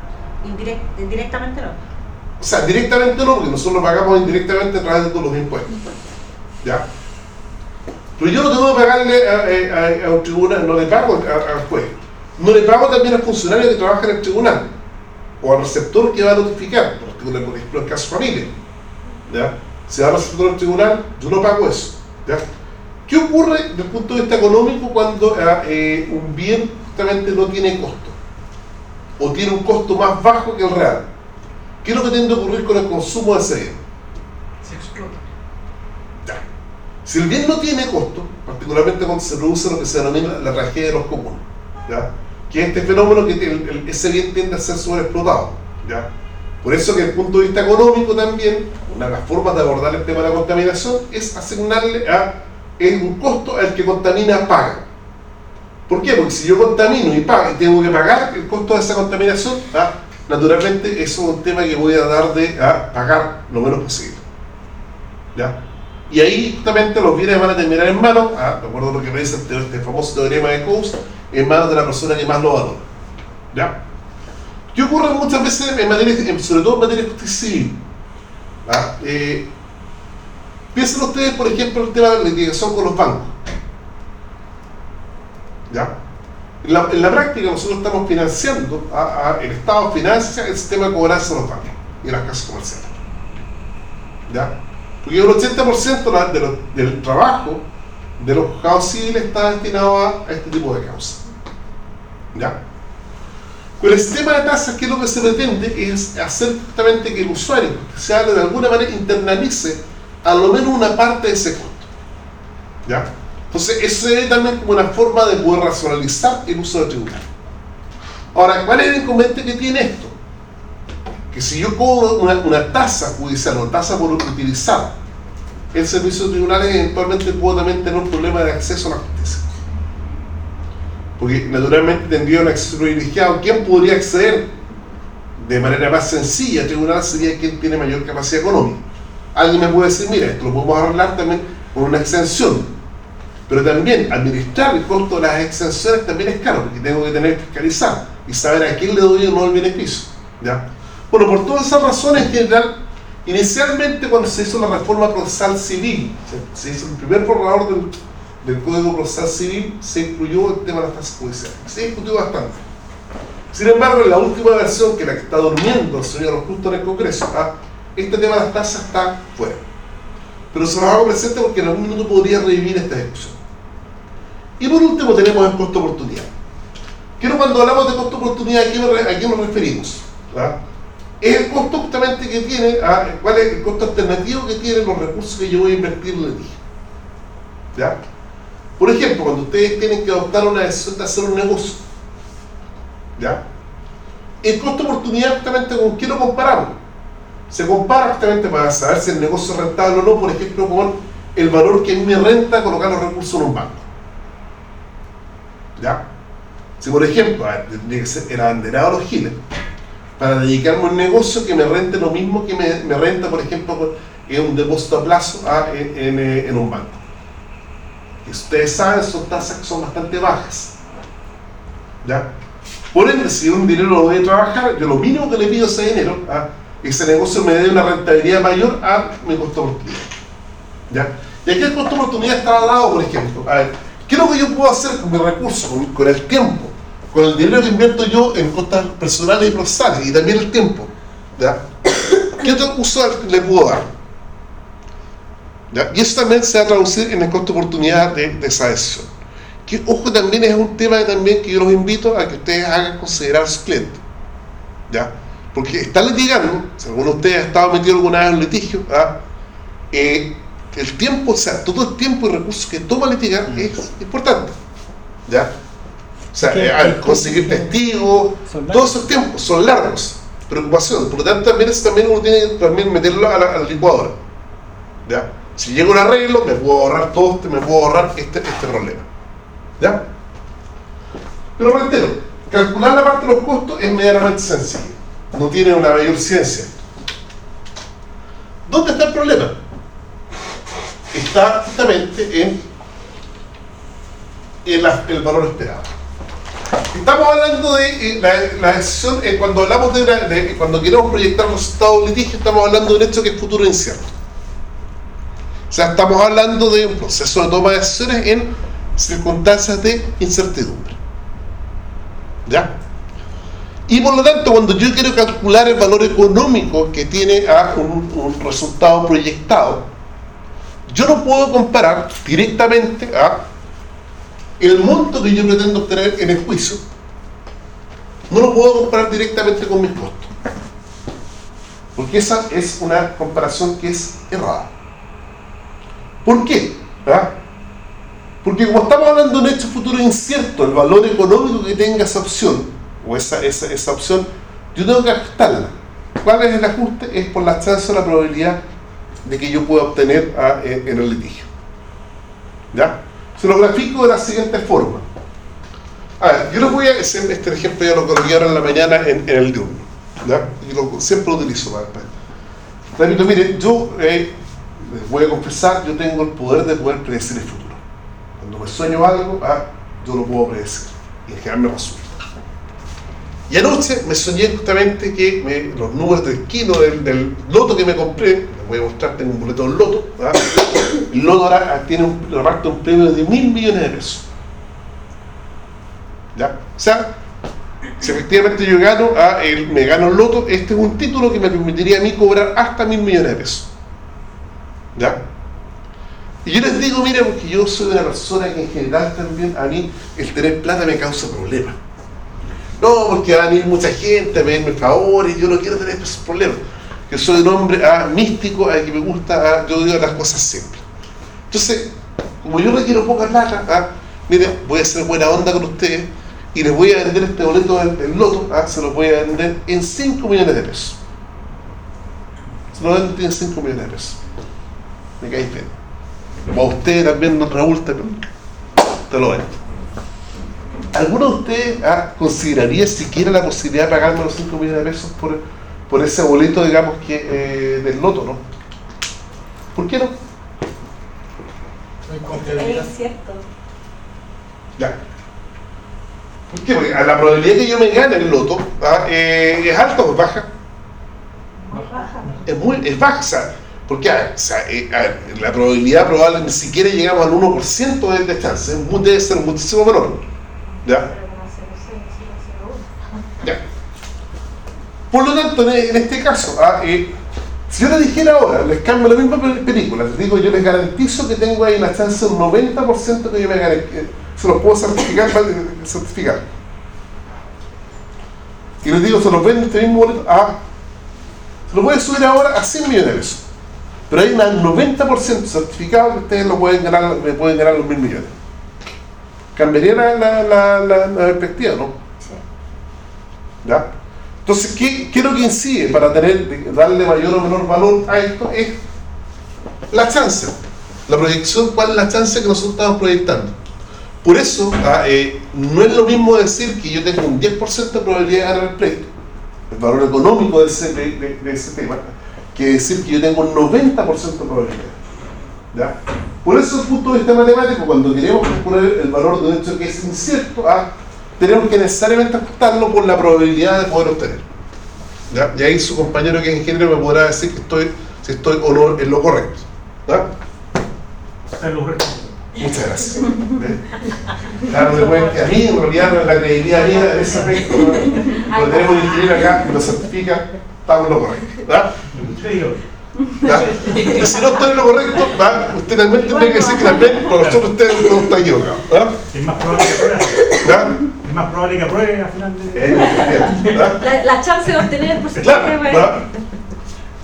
indirect- directamente no. O sea, directamente no, porque nosotros lo pagamos indirectamente a través de todos los impuestos. ¿Ya? Pero yo no tengo que pagarle a, a- a- a un tribunal, no le pago al juez. No le pago también al funcionario que trabaja en el tribunal. O al receptor que va a notificar, por ejemplo, ejemplo, el caso familia. ¿Ya? Si va al receptor del tribunal, yo no pago eso. ¿Ya? ¿Qué ocurre desde el punto de vista económico cuando ah, eh, un bien justamente no tiene costo? O tiene un costo más bajo que el real. ¿Qué es lo que tiende a ocurrir con el consumo de ese bien? Se explota. Ya. Si el bien no tiene costo, particularmente cuando se produce lo que se denomina la tragedia de los comunes, ¿ya? Que es este fenómeno que el- el- ese bien tiende a ser sobreexplotado. ¿ya? Por eso que desde el punto de vista económico también, una de las formas de abordar el tema de la contaminación es asignarle a es un costo al que contamina paga. ¿Por qué? Porque si yo contamino y pago y tengo que pagar el costo de esa contaminación, ¿ah? naturalmente eso es un tema que voy a dar de a pagar lo menos posible. ¿Ya? Y ahí justamente los bienes van a terminar en manos, ah, de acuerdo a lo que me dice este famoso teorema de Coase, en manos de la persona que más lo valora. ¿Ya? ¿Qué ocurre muchas veces, en materia, sobre todo en materia de justicia civil? ¿Ah? Eh, piensen ustedes, por ejemplo, el tema de la litigación con los bancos. ¿Ya? En la, práctica nosotros estamos financiando, el Estado financia el sistema de cobranza de los bancos y las casas comerciales. ¿Ya? Porque el 80% la- de del trabajo de los juzgados civiles está destinado a, a este tipo de causas. ¿Ya? Con el sistema de tasas, ¿qué es lo que se pretende? Es hacer justamente que el usuario, que se hable de alguna manera, internalice a lo menos una parte de ese costo. ¿Ya? Entonces, eso ve también como una forma de poder racionalizar el uso del tribunal. Ahora, ¿cuál es el inconveniente que tiene esto? Que si yo cobro una, una tasa judicial o tasa por utilizar el servicio de tribunales, eventualmente puedo también tener un problema de acceso a la justicia. Porque naturalmente tendría un acceso privilegiado. ¿Quién podría acceder de manera más sencilla al tribunal? Sería quien tiene mayor capacidad económica. Alguien me puede decir, mira, esto lo podemos arreglar también con una exención. Pero también administrar el costo de las exenciones también es caro, porque tengo que tener fiscalizar y saber a quién le doy o no el beneficio. ¿ya? Bueno, por todas esas razones en general, inicialmente cuando se hizo la reforma procesal civil, se hizo el primer borrador del, del Código Procesal Civil, se incluyó el tema de las tasas judiciales. Se discutió bastante. Sin embargo, en la última versión, que es la que está durmiendo el señor justo en el Congreso, ¿ah? este tema de las tasas está fuera. Pero se los hago presente porque en algún minuto podría revivir esta discusión. Y por último tenemos el costo oportunidad. Quiero cuando hablamos de costo oportunidad, ¿a qué a nos referimos? ¿Ah? Es el costo justamente que tiene, ¿ah? cuál es el costo alternativo que tienen los recursos que yo voy a invertir en el litigio. ¿Ya? Por ejemplo, cuando ustedes tienen que adoptar una decisión de hacer un negocio, ¿ya? El costo oportunidad justamente con quién lo comparamos. Se compara justamente para saber si el negocio es rentable o no, por ejemplo, con el valor que a mí me renta colocar los recursos en un banco. ¿Ya? Si por ejemplo, tendría que ser el abanderado de los giles, para dedicarme a un negocio que me rente lo mismo que me, renta, por ejemplo, en un depósito a plazo ah, eh, en un banco. Y ustedes saben, son tasas que son bastante bajas. ¿Ya? Por ende, si un dinero lo voy a trabajar, yo lo mínimo que le pido ese dinero, ah, ese negocio me dé una rentabilidad mayor a mi costo oportunidad. ¿Ya? Y aquí el costo de oportunidad está dado, por ejemplo. A ver, ¿qué es lo que yo puedo hacer con mis recursos, con, con el tiempo? Con el dinero que invierto yo en costas personales y procesales, y también el tiempo. ¿Ya? ¿Qué otro uso le puedo dar? ¿Ya? Y eso también se va a traducir en el costo de oportunidad de, de esa decisión. Que, ojo, también es un tema que también que yo los invito a que ustedes hagan considerar a sus clientes. ¿Ya? Porque están litigando, si alguno de ustedes ha estado metido alguna vez en litigio, eh, el tiempo, o sea, todo el tiempo y recursos que toma litigar es importante. ¿Ya? O sea, ¿Qué- eh, a ver, qué- conseguir testigos, todos esos tiempos son largos. Preocupación. Por lo tanto, también, eso también uno tiene que también meterlo a la, a la licuadora. ¿Ya? Si llega un arreglo, me puedo ahorrar todo este, me puedo ahorrar este, este problema. ¿Ya? Pero reitero, calcular la parte de los costos es medianamente sencillo. No tiene una mayor ciencia. ¿Dónde está el problema? Está justamente en, en el valor esperado. Estamos hablando de eh, la, decisión, eh, cuando hablamos de, de- cuando queremos proyectar los resultados del litigio, estamos hablando de un hecho que es futuro incierto. O sea, estamos hablando de un proceso de toma de decisiones en circunstancias de incertidumbre. ¿Ya? Y por lo tanto, cuando yo quiero calcular el valor económico que tiene a un, un resultado proyectado, yo no puedo comparar directamente a el monto que yo pretendo obtener en el juicio, no lo puedo comparar directamente con mis costos. Porque esa es una comparación que es errada. ¿Por qué? ¿Ah? Porque como estamos hablando de un hecho futuro incierto, el valor económico que tenga esa opción, o esa, esa, esa opción, yo tengo que ajustarla. ¿Cuál es el ajuste? Es por la chance o la probabilidad de que yo pueda obtener ah, en, en el litigio. ¿Ya? Se lo grafico de la siguiente forma. A ver, yo les voy a hacer este ejemplo, ya lo coloqué ahora en la mañana en, el diurno. ¿Ya? Y lo, siempre lo utilizo para, para- mire, yo eh, les voy a confesar, yo tengo el poder de poder predecir el futuro. Cuando me sueño algo, ah, yo lo puedo predecir. Y en general me resulta. Y anoche me soñé justamente que los números del kilo del, loto que me compré, les voy a mostrar, tengo un boleto del loto, ¿ah? el loto ahora ah, tiene un, reparte un premio de mil millones de pesos. ¿Ya? O sea, si efectivamente yo gano, ah, el- me gano el loto, este es un título que me permitiría a mí cobrar hasta mil millones de pesos. ¿Ya? Y yo les digo, mira, porque yo soy una persona que en general también a mí el tener plata me causa problemas. No, porque va a venir mucha gente a pedirme favores, yo no quiero tener esos problemas. Yo soy un hombre ah, místico, a que me gusta, ah, yo digo las cosas siempre. Entonces, como yo requiero poca plata, ah, mire, voy a hacer buena onda con ustedes y les voy a vender este boleto del, del loto, ah, se los voy a vender en 5 millones de pesos. Se lo venden en 5 millones de pesos. Me caes bien. Como a usted también, don Raúl, te, te lo vendo. ¿Alguno de ustedes ah, consideraría siquiera la posibilidad de pagarme los 5 millones de pesos por, por ese boleto, digamos, que eh, del loto, no? ¿Por qué no? Es incierto. Ya. ¿Por qué? Porque la probabilidad que yo me gane el loto ah, eh, es alta o es baja. Baja. Es, muy, es baja, o sea, porque a o sea, eh, a la probabilidad probable ni siquiera llegamos al 1% de, chance, debe ser muchísimo menor. ¿Ya? Ya. Por lo tanto, en, este caso, ah, eh, si yo les dijera ahora, les cambio la misma pe- película, les digo, yo les garantizo que tengo ahí una chance del 90% que yo me que se los puedo certificar, certificar. Y les digo, se los vendo este mismo boleto, ah, se lo voy a subir ahora a 100 millones de pesos. Pero hay un 90% certificado que ustedes lo pueden ganar, me pueden ganar los mil millones. Cambiaría la, la, la, perspectiva, ¿no? Sí. ¿Ya? Entonces, ¿qué, qué es lo que incide para tener, darle mayor o menor valor a esto? Es la chance. La proyección, ¿cuál es la chance que nosotros estamos proyectando? Por eso, ah, eh, no es lo mismo decir que yo tengo un 10% de probabilidad de ganar el pleito, el valor económico de ese, de, de- de ese tema, que decir que yo tengo un 90% de probabilidad. ¿Ya? Por eso, desde el punto de vista matemático, cuando queremos calcular el valor de un hecho que es incierto, ah, tenemos que necesariamente ajustarlo por la probabilidad de poder obtener. ¿Ya? Y ahí su compañero que es ingeniero me podrá decir que estoy, si estoy o no en lo correcto. Muchas gracias. Claro, a mí, en realidad, la credibilidad mía en ese aspecto, ¿no? cuando tenemos un ingeniero acá que lo certifica, estamos en lo correcto. usted. ¿Ya? Y si no estoy en lo correcto, ¿va? usted también tiene que decir que también, por nosotros ustedes no están equivocados. ¿ya? Es más probable que apruebe. Es más probable que apruebe al final de. Eh. La, la chance de obtener el porcentaje Claro, ¿verdad?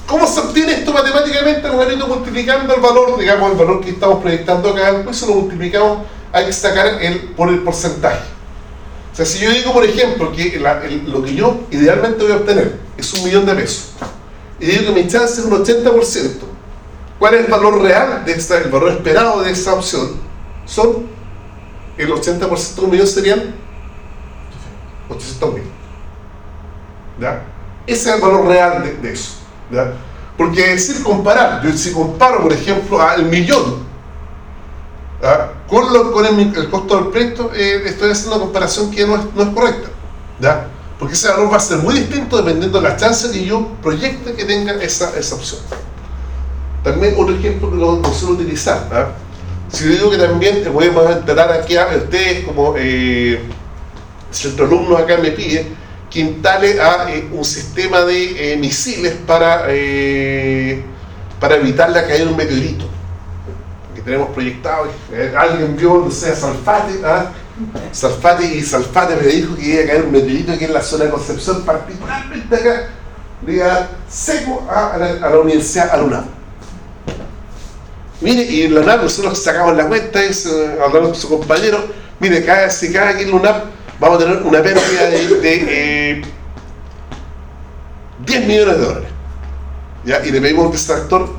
¿Cómo se obtiene esto matemáticamente? Nos han ido multiplicando el valor, digamos, el valor que estamos proyectando acá, después se lo multiplicamos, hay que sacar el, por el porcentaje. Sea, si yo digo, por ejemplo, que la- el- lo que yo idealmente voy a obtener es un millón de pesos, y digo que mi chance es un 80%, ¿cuál es el valor real, de esta, el valor esperado de esa opción? Son el 80% de un millón serían 800 mil. ¿Ya? Ese es el valor real de, de eso. ¿ya? Porque decir comparar, yo si comparo, por ejemplo, al millón ¿ya? Con, lo- con el, el costo del proyecto, eh, estoy haciendo una comparación que no es, no es correcta. ¿ya? Porque ese valor va a ser muy distinto dependiendo de la chance que yo proyecte que tenga esa, esa opción. También otro ejemplo que lo, lo suelo utilizar. ¿ya? Si yo digo que también eh, voy a enterar aquí a ustedes como eh, centro alumno acá me pide que instale a, eh, un sistema de eh, misiles para, eh, para evitar la caída de un meteorito. Tenemos proyectado, eh, alguien vio, no sé, Salfate, ¿ah? Salfate y Salfate me dijo que iba a caer un meteorito aquí en la zona de Concepción, particularmente acá, diga, seco a, a la, a la Universidad Alunam. Mire, y en la nosotros sacamos la cuenta, eh, hablando con su compañero, mire, cada, si cada aquí en la UNAP vamos a tener una pérdida de, de, eh, 10 millones de dólares. ¿Ya? Y le pedimos a un extractor,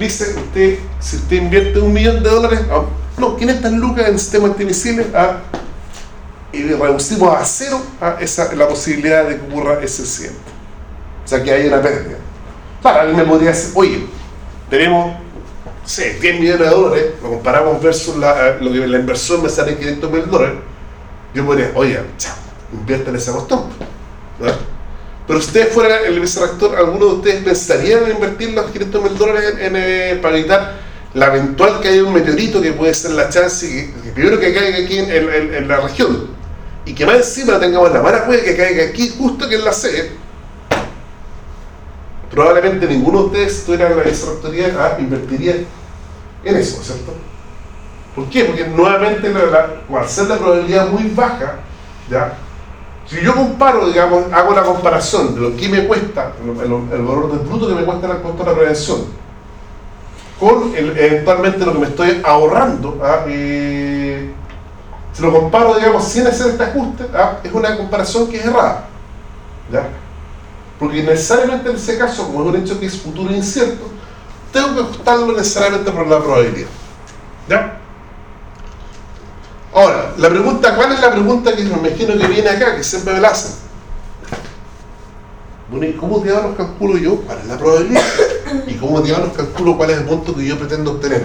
dice, usted, si usted invierte un millón de dólares, ah, no, 500 lucas en sistema antimisiles, ah, y reducimos a cero ah, esa, la posibilidad de que ocurra ese accidente. O sea, que haya una pérdida. Claro, alguien me podría decir, oye, tenemos sé, 10 millones de dólares, lo comparamos versus la, eh, lo que la inversión me sale 500 mil dólares, yo podría, oye, chao, inviertan esa cuestión. ¿no? Pero si ustedes fueran el vicerrector, ¿alguno de ustedes pensarían en invertir los 500 mil dólares en, en, eh, para evitar la eventual caída de un meteorito que puede ser la chance que, que primero que caiga aquí en, la región y que más encima tengamos la mala que caiga aquí justo que en la sede? Probablemente ninguno de ustedes, si estuviera en la vicerrectoría, ah, invertiría en eso, ¿cierto? ¿Por qué? Porque nuevamente, la, la- al ser la probabilidad muy baja, ¿ya? Si yo comparo, digamos, hago la comparación de lo que me cuesta, el, valor del bruto que me cuesta el costo de la prevención, con eventualmente lo que me estoy ahorrando, ¿ah? Si lo comparo, digamos, sin hacer este ajuste, ¿ah? es una comparación que es errada. ¿ya? Porque necesariamente en ese caso, como es un hecho que es futuro incierto, tengo que ajustarlo necesariamente por la probabilidad. ¿Ya? Ahora, la pregunta, ¿cuál es la pregunta que me imagino que viene acá, que siempre me la hacen? Bueno, ¿y cómo diablos calculo yo cuál es la probabilidad? ¿Y cómo diablos calculo cuál es el monto que yo pretendo obtener?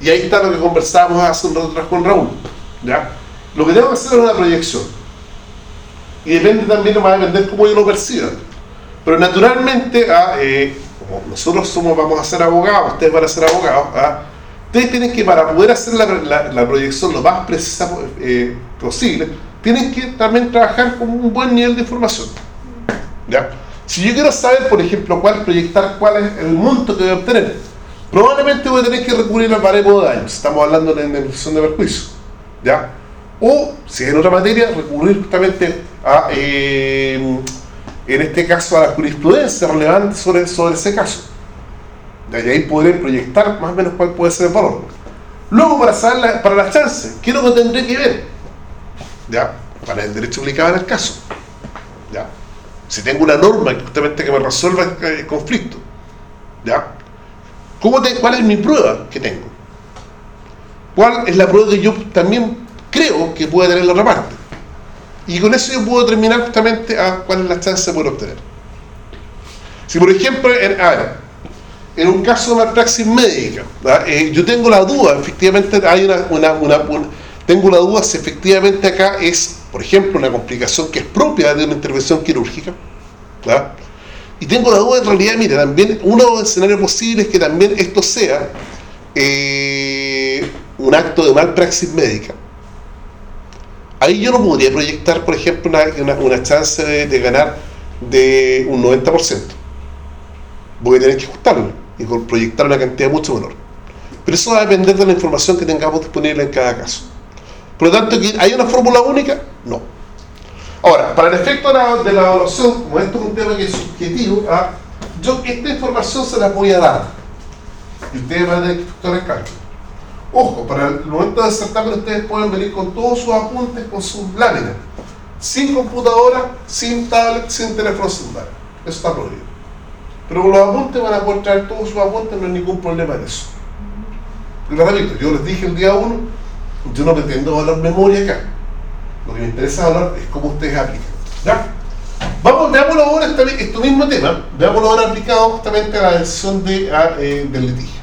Y ahí está lo que conversábamos hace un rato atrás con Raúl. ¿ya? Lo que tengo que hacer es una proyección. Y depende también, va a depender cómo yo lo perciba. Pero naturalmente, ah, eh, como nosotros somos, vamos a ser abogados, ustedes van a ser abogados, ah, ustedes tienen que, para poder hacer la, la- la proyección lo más precisa eh, posible, tienen que también trabajar con un buen nivel de información. ¿ya? Si yo quiero saber, por ejemplo, cuál proyectar, cuál es el monto que voy a obtener, probablemente voy a tener que recurrir al baremo de daños. Estamos hablando de indemnización de perjuicio. ¿ya? O, si es en otra materia, recurrir justamente a, eh, en este caso, a la jurisprudencia relevante sobre, sobre ese caso. De ahí podré proyectar más o menos cuál puede ser el valor. Luego, para saber para las chances, ¿qué es lo que tendré que ver? ¿Ya? Para el derecho aplicado en el caso. ¿Ya? Si tengo una norma justamente que me resuelva el conflicto. ¿Ya? ¿Cómo te, ¿Cuál es mi prueba que tengo? ¿Cuál es la prueba que yo también creo que puede tener la otra parte? Y con eso yo puedo determinar justamente a cuál es la chance de poder obtener. Si por ejemplo, en, a ver, en un caso de malpraxis médica, eh, yo tengo la duda, efectivamente hay una, tengo la duda si efectivamente acá es, por ejemplo, una complicación que es propia de una intervención quirúrgica, y tengo la duda en realidad, mire, también uno de los escenarios posibles es que también esto sea eh, un acto de malpraxis médica. Ahí yo no podría proyectar, por ejemplo, una, una, chance de, de ganar de un 90%. Voy a tener que ajustarlo y proyectar una cantidad mucho menor. Pero eso va a depender de la información que tengamos disponible en cada caso. Por lo tanto, ¿hay una fórmula única? No. Ahora, para el efecto de la, de la evaluación, como esto es un tema que es subjetivo, ¿ah? yo esta información se la voy a dar. Y ustedes van a tener que efectuar el cálculo. Ojo, para el momento de certamen ustedes pueden venir con todos sus apuntes, con sus láminas. Sin computadora, sin tablet, sin teléfono celular. Eso está prohibido. Pero con los apuntes van a poder traer todos sus apuntes, no hay ningún problema en eso. Pero repito, yo les dije el día 1, yo no pretendo hablar memoria acá. Lo que me interesa hablar es cómo ustedes aplican. ¿Ya? Vamos, veámoslo ahora este, este mismo tema, veámoslo ahora aplicado justamente a la decisión de, eh, del litigio.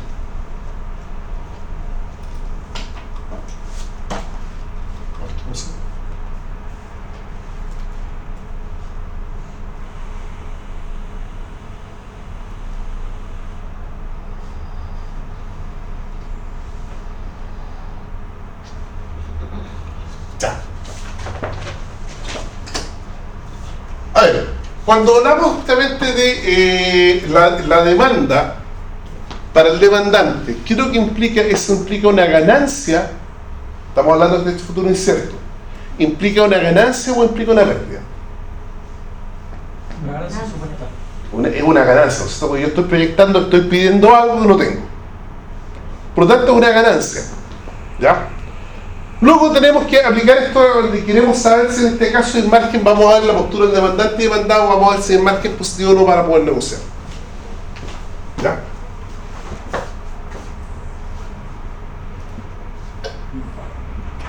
Cuando hablamos justamente de eh, la, demanda para el demandante, ¿qué es lo que implica? Eso implica una ganancia, estamos hablando de este futuro incierto, ¿implica una ganancia o implica una pérdida? Una ganancia una, es una ganancia, porque yo estoy proyectando, estoy pidiendo algo que no tengo. Por lo tanto, es una ganancia. ¿Ya? Luego tenemos que aplicar esto y queremos saber si en este caso el margen, vamos a ver la postura del demandante y demandado, vamos a ver si el margen positivo o no para poder negociar. ¿Ya?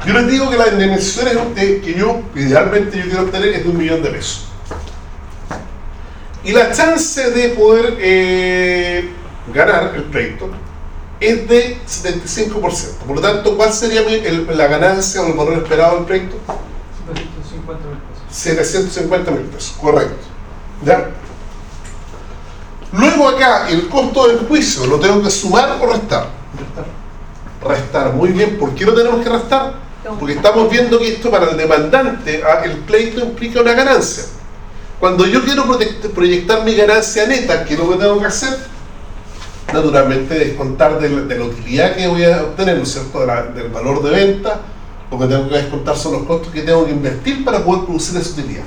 Yo les digo que la indemnización que yo, idealmente yo quiero obtener es de un millón de pesos. Y la chance de poder eh, ganar el pleito es de 75%. Por lo tanto, ¿cuál sería la ganancia o el valor esperado del proyecto? 750 mil pesos. 750 mil pesos, correcto. ¿Ya? Luego acá, el costo del juicio, ¿lo tengo que sumar o restar? Restar. Restar, muy bien. ¿Por qué lo tenemos que restar? Porque estamos viendo que esto para el demandante, ah, el pleito implica una ganancia. Cuando yo quiero proyectar mi ganancia neta, ¿qué es lo que tengo que hacer? Naturalmente descontar de la, utilidad que voy a obtener, ¿no es cierto?, del valor de venta, lo que tengo que descontar son los costos que tengo que invertir para poder producir esa utilidad.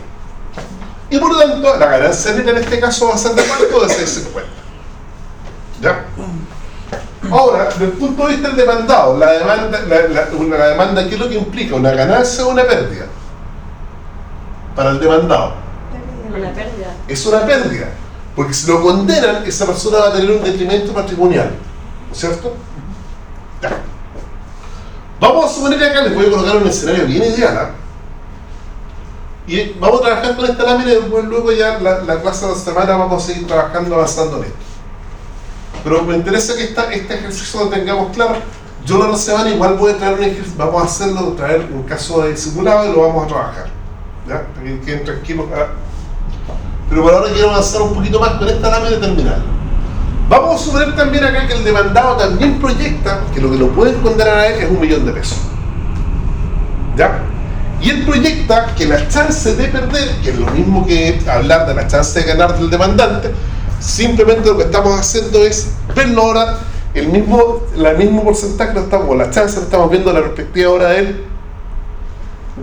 Y por lo tanto, la ganancia neta en este caso va a ser de cuánto? De 650. ¿Ya? Ahora, desde el punto de vista del demandado, la demanda, la, la demanda, ¿qué es lo que implica? ¿Una ganancia o una pérdida? Para el demandado. Una pérdida. Es una pérdida. Porque si lo condenan, esa persona va a tener un detrimento patrimonial. ¿Cierto? Ya. Vamos a suponer acá, les voy a colocar un escenario bien ideal. ¿ah? Y vamos a trabajar con esta lámina y después luego ya la, la, clase de la semana vamos a seguir trabajando, avanzando en esto. Pero me interesa que esta, este ejercicio lo tengamos claro. Yo la semana igual voy a traer un ejercicio, vamos a hacerlo, traer un caso de simulado y lo vamos a trabajar. ¿Ya? Para que queden tranquilos. ¿ah? Pero por ahora quiero avanzar un poquito más con esta lámina terminal. Vamos a suponer también acá que el demandado también proyecta que lo que lo pueden condenar a él es un millón de pesos. ¿Ya? Y él proyecta que las chances de perder, que es lo mismo que hablar de la chance de ganar del demandante, simplemente lo que estamos haciendo es verlo ahora, el mismo, la mismo porcentaje, lo estamos, la chance lo estamos viendo en la perspectiva ahora del,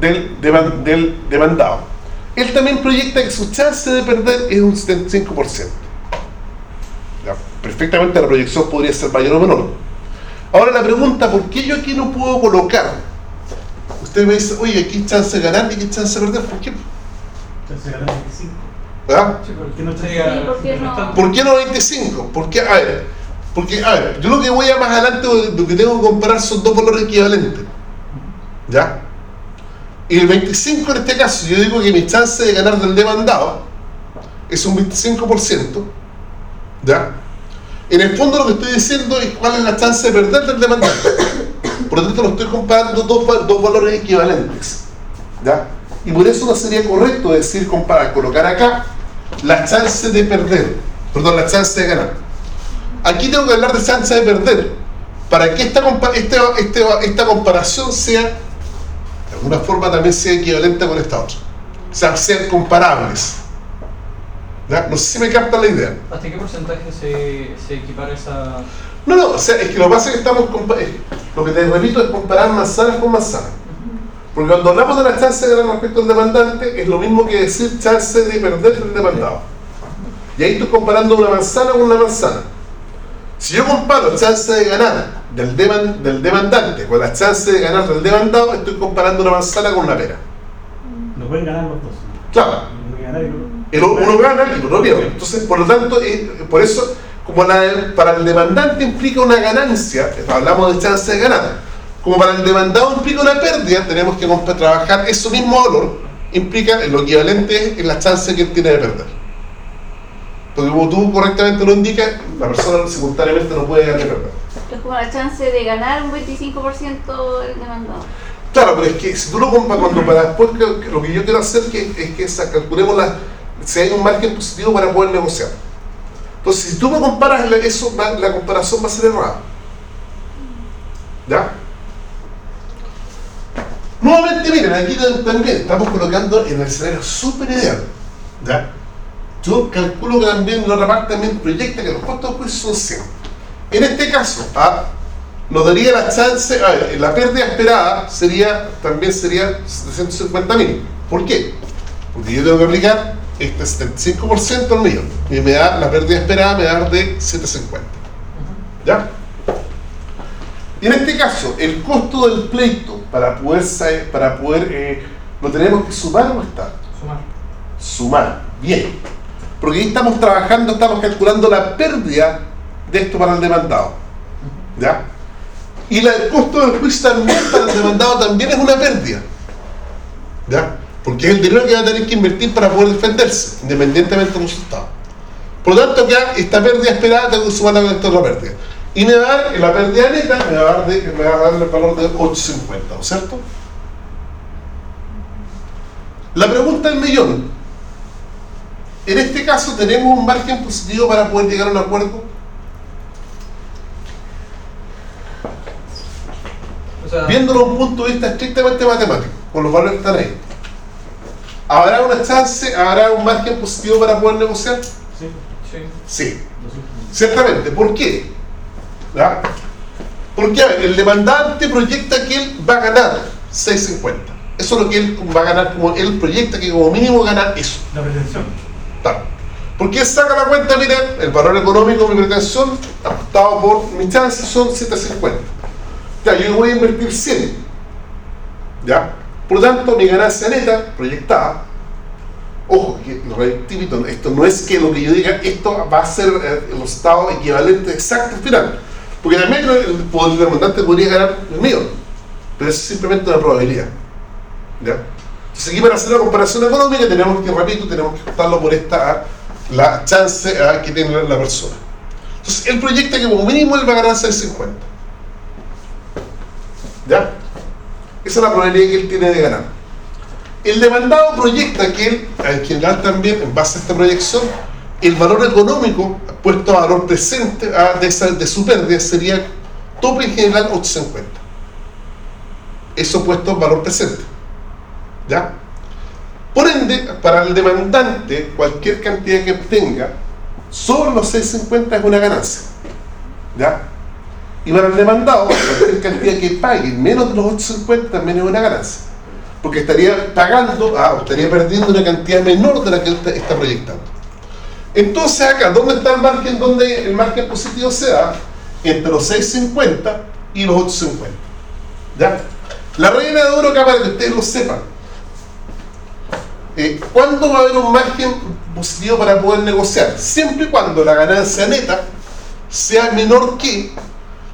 del demandado él también proyecta que su chance de perder es un 75%. ¿Ya? perfectamente la proyección podría ser mayor o menor. Ahora la pregunta, ¿por qué yo aquí no puedo colocar? Usted me dice, oye, aquí hay chance de ganar y aquí hay chance de perder, ¿por qué? Entonces ganan 25. ¿Ah? ¿Por qué no Sí, está- ¿por qué no ¿Por qué no 25? Porque, a ver, porque, a ver, yo lo que voy a más adelante, lo que tengo que comparar son dos valores equivalentes. ¿Ya? Y el 25 en este caso, yo digo que mi chance de ganar del demandado es un 25%. ¿Ya? En el fondo lo que estoy diciendo es cuál es la chance de perder del demandante. Por lo tanto, lo estoy comparando dos, dos valores equivalentes. ¿Ya? Y por eso no sería correcto decir, comparar, colocar acá la chance de perder, perdón, la chance de ganar. Aquí tengo que hablar de chance de perder, para que esta, este- este- esta comparación sea, alguna forma también sea equivalente con esta otra. O sea, sean comparables. ¿Ya? No sé si me capta la idea. ¿Hasta qué porcentaje se, se equipara esa...? No, no, o sea, es que lo que pasa es que estamos, lo que te repito es comparar manzanas con manzanas. Porque cuando hablamos de la chance de ganar respecto al demandante, es lo mismo que decir chance de perder del demandado. Y ahí estoy comparando una manzana con una manzana. Si yo comparo chance de ganar del, deman- del demandante con la chance de ganar del demandado, estoy comparando una manzana con una pera. No pueden ganar los dos. Claro, el, uno gana y el otro pierde. Entonces, por lo tanto, eh, por eso, como la- para el demandante implica una ganancia, hablamos de chance de ganar, como para el demandado implica una pérdida, tenemos que trabajar eso mismo valor, implica lo equivalente en la chance que él tiene de perder. Porque como tú correctamente lo indicas, la persona simultáneamente no puede ganar ni perder. Es como la chance de ganar un 25% del demandado. Claro, pero es que si tú lo comparas cuando para después lo que yo quiero hacer que, es que sa- calculemos la, si hay un margen positivo para poder negociar. Entonces, si tú me comparas la- eso, va- la comparación va a ser errada. ¿Ya? Nuevamente, miren, aquí tam- también estamos colocando en el escenario súper ideal. ¿Ya? Yo calculo que también la otra parte también proyecta que los costos de juicio son 100. En este caso, ¿ah? nos daría la chance, ver, la pérdida esperada sería, también sería 750 mil. ¿Por qué? Porque yo tengo que aplicar este 75% al millón. Y me da, la pérdida esperada me da de 750. ¿Ya? Y en este caso, el costo del pleito para poder, para poder eh, ¿lo tenemos que sumar o restar? Sumar. Sumar. Bien. Porque ahí estamos trabajando, estamos calculando la pérdida de esto para el demandado. ¿Ya? Y la- el costo del juicio también para el demandado también es una pérdida. ¿Ya? Porque es el dinero que va a tener que invertir para poder defenderse, independientemente del resultado. Por lo tanto, esta pérdida esperada tengo que sumarla con esta otra pérdida. Y me va a dar, la pérdida neta, me va a dar, me va a dar el valor de 8.50, ¿no es cierto? La pregunta del millón. En este caso, ¿tenemos un margen positivo para poder llegar a un acuerdo? Sea, Viéndolo desde un punto de vista estrictamente matemático, con los valores que están ahí. ¿Habrá una chance, habrá un margen positivo para poder negociar? Sí, sí. Sí, 200. ciertamente. ¿Por qué? ¿Ya? Porque a ver, el demandante proyecta que él va a ganar 6.50. Eso es lo que él va a ganar, como él proyecta que como mínimo gana eso. La pretensión. Claro. Porque él saca la cuenta, mira, el valor económico de mi pretensión, ajustado por mi chance, son 750. Ya, yo voy a invertir 100. ¿Ya? Por lo tanto, mi ganancia neta proyectada, ojo, que repito, esto no es que lo que yo diga, esto va a ser eh, el resultado equivalente exacto al final. Porque también el, el demandante podría ganar el mío, pero es simplemente una probabilidad. ¿Ya? Entonces aquí para hacer la comparación económica tenemos que, repito, tenemos que ajustarlo por esta a la chance a que tiene la persona. Entonces él proyecta que como mínimo él va a ganar 6.50. ¿Ya? Esa es la probabilidad que él tiene de ganar. El demandado proyecta que él, en general también, en base a esta proyección, el valor económico puesto a valor presente a- de, su pérdida sería tope en general 850. Eso puesto en valor presente. ¿Ya? Por ende, para el demandante, cualquier cantidad que obtenga sobre los 650 es una ganancia. ¿Ya? Y para el demandado, cualquier cantidad que pague menos de los 850 también es una ganancia. Porque estaría pagando, ah, o estaría perdiendo una cantidad menor de la que está- está proyectando. Entonces acá, ¿dónde está el margen? Donde el margen positivo se da entre los 6.50 y los 8.50. ¿Ya? La reina de oro acá para que ustedes lo sepan. Eh, ¿Cuándo va a haber un margen positivo para poder negociar? Siempre y cuando la ganancia neta sea menor que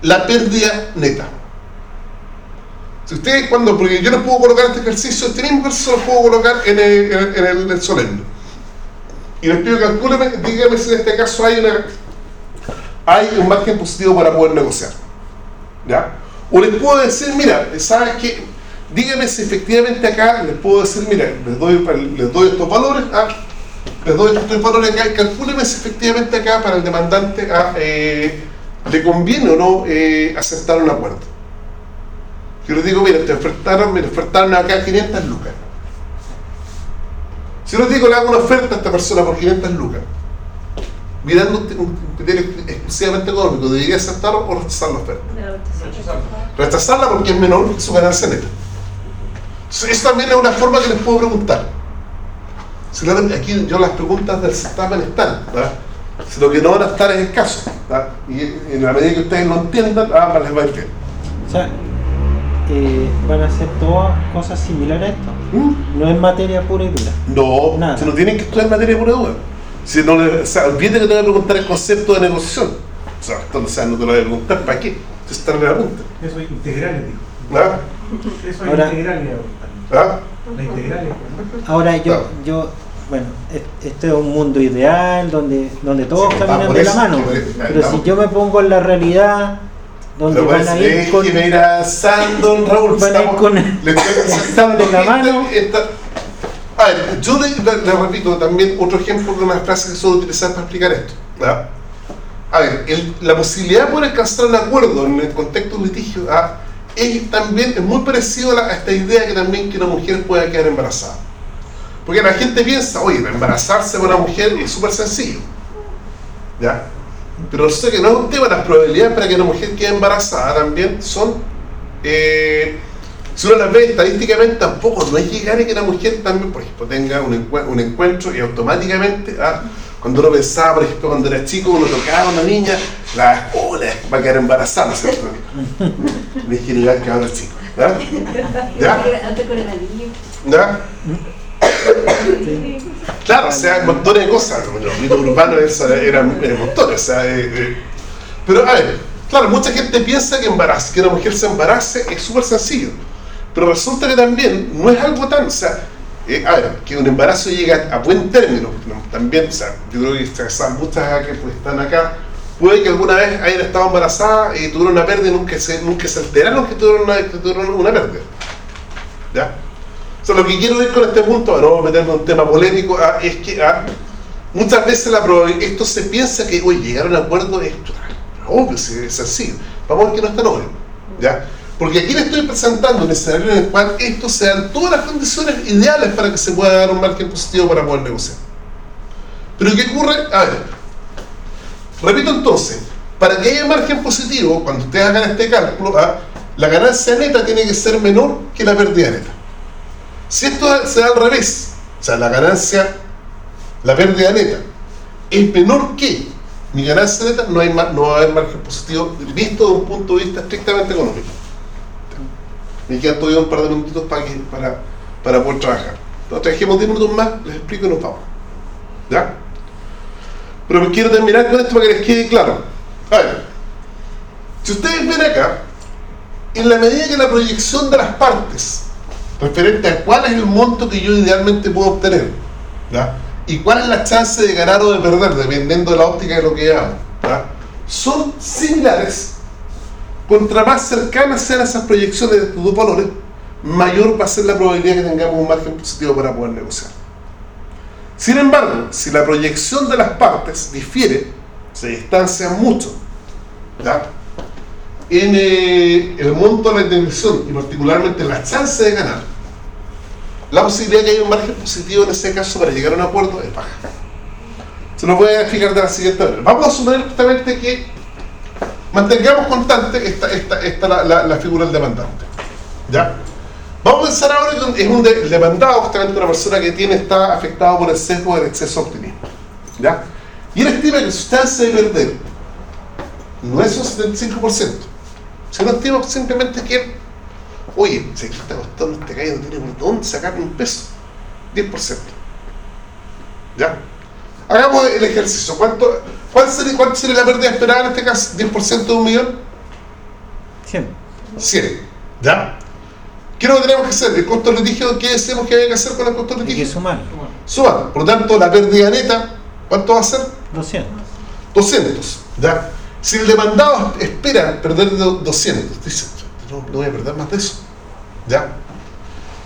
la pérdida neta. Si ustedes cuando, porque yo les puedo colocar este ejercicio, este mismo ejercicio lo puedo colocar en el, en el, en solemne. Y les pido calcúleme, dígame si en este caso hay una hay un margen positivo para poder negociar. ¿Ya? O les puedo decir, mira, ¿sabes qué? Dígame si efectivamente acá les puedo decir, mira, les doy, les doy estos valores, ah, les doy estos valores acá y calcúleme si efectivamente acá para el demandante ah, eh, le conviene o no eh, aceptar un acuerdo. Yo les digo, mira, te ofertaron, me ofertaron acá 500 lucas. Si yo les digo, le hago una oferta a esta persona por 500 lucas, mirando un criterio exclusivamente económico, ¿debería aceptar o rechazar la oferta? Rechazarla porque es menor que su ganancia neta. Entonces, Eso también es una forma que les puedo preguntar. Si aquí yo las preguntas del certamen están, ¿verdad? Si lo que no van a estar es escaso. ¿verdad? Y en la medida que ustedes lo entiendan, ah, les va a ir bien. O sea, eh, van a ser todas cosas similares a esto. ¿Mm? No es materia pura y dura. No, Nada. si no tienen que estudiar materia pura duda. Si no le, o sea, olvídate que te voy a preguntar el concepto de negociación. O sea, sea, no te lo voy a preguntar, ¿para qué? Si está en la punta. Eso es integrales, dijo. ¿Ah? Eso es Ahora- integrales. ¿Ah? La integrales. Ahora yo, Claro. yo, bueno, es- este es un mundo ideal donde, donde todos Sí, caminan de la eso, mano. Pero si yo me pongo en la realidad, donde van a ir con, don Raúl. Van a ir con en la mano. esta- a ver, yo le, le- le repito también otro ejemplo de una frase que suelo utilizar para explicar esto. A ver, el- la posibilidad de poder alcanzar un acuerdo en el contexto de un litigio es también es muy parecido a, la- a esta idea que también que una mujer pueda quedar embarazada. Porque la gente piensa, oye, embarazarse de una mujer es súper sencillo. ¿Ya? Pero sé que no es un tema, las probabilidades para que una mujer quede embarazada también son, eh, si uno las ve estadísticamente, tampoco no es llegar a que una mujer también, por ejemplo, tenga un, encue- un encuentro y automáticamente, ah, cuando uno pensaba, por ejemplo, cuando era chico, uno tocaba a una niña, la, oh, la- va a quedar embarazada, ¿no es cierto? Ingenuidad que ahora chico. ¿Ya? ¿Ya? Antes Claro, o sea, montones de cosas. Los mitos urbanos eran eh, montones. O sea, eh, eh. Pero a ver, claro, mucha gente piensa que, embarazo, que una mujer se embarace es súper sencillo. Pero resulta que también no es algo tan. O sea, eh, a ver, que un embarazo llega a buen término. no, También, o sea, yo creo que muchas que pues, están acá. Puede que alguna vez hayan estado embarazadas y tuvieron una pérdida y nunca se, nunca se enteraron que tuvieron una, que tuvieron una pérdida. ¿Ya? Lo que quiero decir con este punto, no meterme en un tema polémico, ah, es que ah, muchas veces la esto se piensa que, llegar a un acuerdo es obvio, es sencillo. Vamos a ver que no es tan obvio. ¿ya? Porque aquí le estoy presentando un escenario en el cual esto sean todas las condiciones ideales para que se pueda dar un margen positivo para poder negociar. Pero ¿qué ocurre? A ver, repito entonces, para que haya margen positivo, cuando ustedes hagan este cálculo, ah, la ganancia neta tiene que ser menor que la pérdida neta. Si esto se da al revés, o sea, la ganancia, la pérdida neta, es menor que mi ganancia neta, no, hay no va a haber margen positivo visto desde un punto de vista estrictamente económico. Me quedan todavía un par de minutitos para, para, para poder trabajar. Nos trajimos 10 minutos más, les explico y nos vamos. ¿Ya? Pero quiero terminar con esto para que les quede claro. A ver, si ustedes ven acá, en la medida que la proyección de las partes referente a cuál es el monto que yo idealmente puedo obtener ¿ya? y cuál es la chance de ganar o de perder dependiendo de la óptica de lo que hago ¿ya? son similares contra más cercanas sean esas proyecciones de estos dos valores mayor va a ser la probabilidad que tengamos un margen positivo para poder negociar sin embargo si la proyección de las partes difiere se distancian mucho ¿ya? En eh, el monto de la indemnización y particularmente la chance de ganar, la posibilidad que haya un margen positivo en ese caso para llegar a un acuerdo es baja. Se lo voy a explicar de la siguiente manera. Vamos a suponer justamente que mantengamos constante esta, esta, esta la, figura del demandante. ¿Ya? Vamos a pensar ahora que es un de- demandado, justamente una persona que tiene, está afectado por el sesgo del exceso de optimismo. ¿Ya? Y él estima que su chance de perder no es un 75%, sino estima simplemente que, oye, si aquí está costando este gallo no tiene por dónde sacar un peso, 10%. ¿Ya? Hagamos el ejercicio. ¿Cuánto, cuál sería, ¿Cuánto sería la pérdida esperada en este caso? ¿10% de un millón? 100. 100. ¿Ya? ¿Qué es lo que tenemos que hacer? El costo de litigio, ¿qué decimos que había que hacer con el costo de Hay que litigio? sumar. Suma. Por lo tanto, la pérdida neta, ¿cuánto va a ser? 200. 200. ¿Ya? Si el demandado espera perder do- 200, dice, no, no voy a perder más de eso. ¿Ya?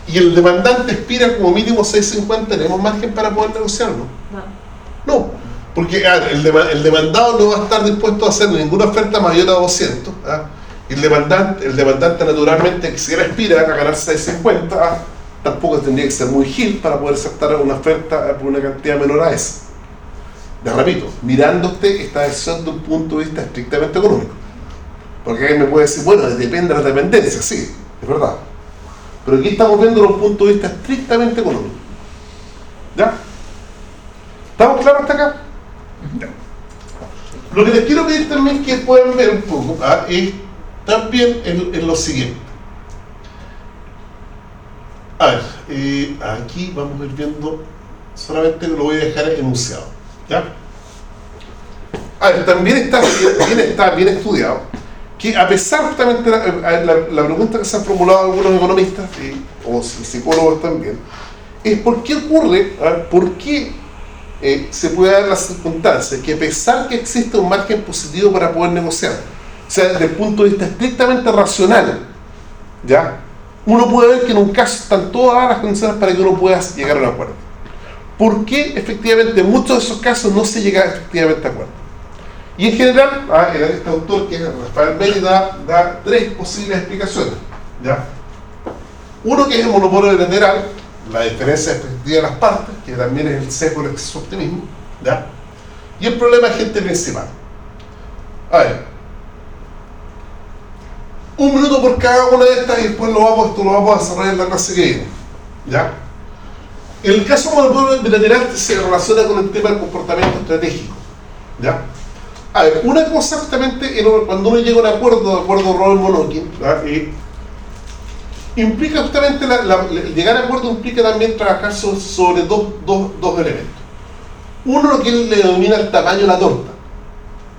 Y el demandante aspira como mínimo 650, tenemos margen para poder negociarlo. No. No, porque ah, el, dema- el demandado no va a estar dispuesto a hacer ninguna oferta mayor a 200. ¿ah? Y el demandante, el demandante naturalmente, si él aspira a ganar 650, ah, tampoco tendría que ser muy gil para poder aceptar una oferta por una cantidad menor a esa. Les repito, esta decisión desde un punto de vista estrictamente económico. Porque alguien me puede decir, bueno, depende de la dependencia, sí, es verdad. Pero aquí estamos viendo desde un punto de vista estrictamente económico. ¿Ya? ¿Estamos claros hasta acá? Ya. Lo que les quiero pedir también que puedan ver un poco ah, es también en, en lo siguiente. A ver, eh, aquí vamos a ir viendo, solamente lo voy a dejar enunciado. ¿Ya? A ver, también está bien, está bien estudiado que a pesar justamente la, eh, la, pregunta que se han formulado algunos economistas eh, o psicólogos también, es por qué ocurre, por qué eh, se puede dar la circunstancia que a pesar que existe un margen positivo para poder negociar, o sea, desde el punto de vista estrictamente racional, ¿ya? uno puede ver que en un caso están todas las condiciones para que uno pueda llegar a un acuerdo. ¿Por qué efectivamente en muchos de esos casos no se llega efectivamente a acuerdo? Y en general, ah, este autor, que es Rafael Belli, da, tres posibles explicaciones. ¿ya? Uno que es el monopolio general, la diferencia efectiva de las partes, que también es el sesgo del exceso de optimismo. ¿ya? Y el problema de agente principal. A ver, un minuto por cada una de estas y después lo vamos, esto lo vamos a desarrollar en la clase que viene. ¿Ya? El caso monopolio bilateral se relaciona con el tema del comportamiento estratégico. ¿Ya? A ver, una cosa justamente cuando uno llega a un acuerdo, de acuerdo Robert. Eh, implica justamente, la- llegar a acuerdo implica también trabajar so- sobre dos, dos, dos elementos. Uno lo que él le denomina el tamaño de la torta,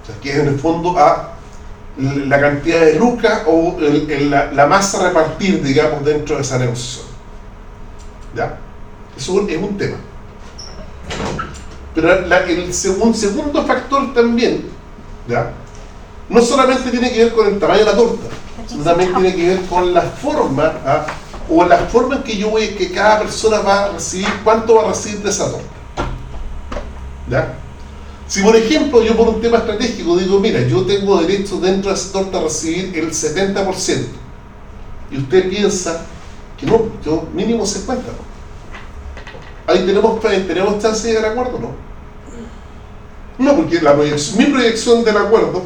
o sea, que es en el fondo a la cantidad de lucas o la, la masa a repartir, digamos, dentro de esa negociación. ¿Ya? Eso es un tema. Pero la- el un segundo factor también, ¿ya? no solamente tiene que ver con el tamaño de la torta, sino también tiene que ver con la forma, ¿ah? o la forma en que yo voy, que cada persona va a recibir, cuánto va a recibir de esa torta. ¿Ya? Si por ejemplo yo por un tema estratégico digo, mira, yo tengo derecho dentro de esa torta a recibir el 70%, y usted piensa que no, yo mínimo 50%. Ahí tenemos, tenemos chance de llegar acuerdo, ¿no? No, porque la proyección- mi proyección del acuerdo,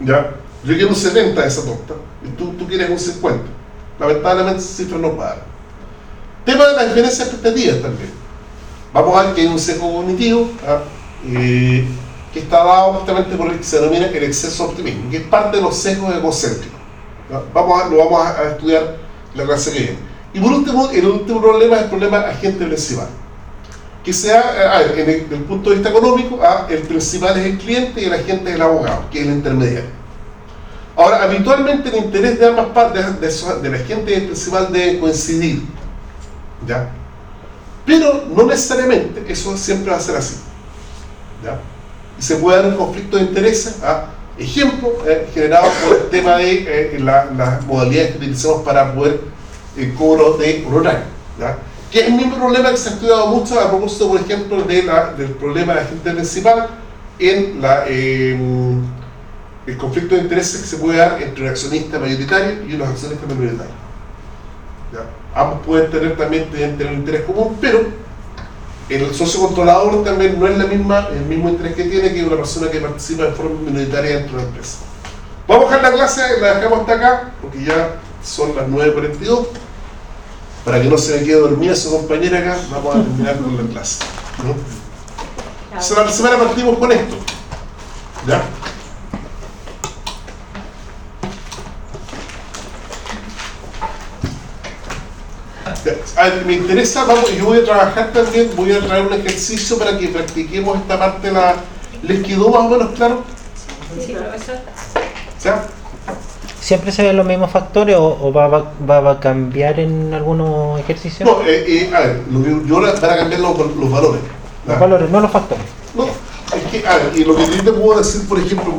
ya, yo quiero un 70 de esa torta, y tú, tú quieres un 50. Lamentablemente esa cifra no para. Tema de las diferencias expectativas también. Vamos a ver que hay un sesgo cognitivo eh, que está dado justamente por el que se denomina el exceso de optimismo, que es parte de los sesgos egocéntricos. Vamos a, lo vamos a, a estudiar la clase que viene. Y por último, el último problema es el problema agente principal. Que sea, eh, a en el, desde el punto de vista económico, ah, el principal es el cliente y el agente es el abogado, que es el intermediario. Ahora, habitualmente el interés de ambas partes, de, del agente y el principal, debe coincidir. ¿Ya? Pero no necesariamente eso siempre va a ser así. ¿Ya? Y se puede dar un conflicto de intereses, ¿ah? ejemplo, eh, generado por el tema de eh, la- las modalidades que utilizamos para poder el cobro de honorario. ¿ya? Que es el mismo problema que se ha estudiado mucho a propósito, por ejemplo, de la- del problema de la gente principal en la, eh, el conflicto de intereses que se puede dar entre un accionista mayoritario y unos accionistas minoritarios. ¿ya? Ambos pueden tener también tener un interés común, pero el socio controlador también no es la misma, el mismo interés que tiene que una persona que participa de forma minoritaria dentro de la empresa. Vamos a dejar la clase, la dejamos hasta acá, porque ya son las 9.42. Para que no se me quede dormida su compañera acá, vamos a terminar con la clase. ¿no? La semana partimos con esto. ¿Ya? Ya, a ver, me interesa, vamos, yo voy a trabajar también, voy a traer un ejercicio para que practiquemos esta parte de la... ¿Les quedó más o menos claro? Sí, profesor. ¿Ya? ¿Siempre se ven los mismos factores o, o va, va- va- a cambiar en algunos ejercicios? No, eh, eh, a ver, lo que yo van a cambiar los, los valores. Los valores, no los factores. No, es que, a ver, y lo que yo te puedo decir, por ejemplo,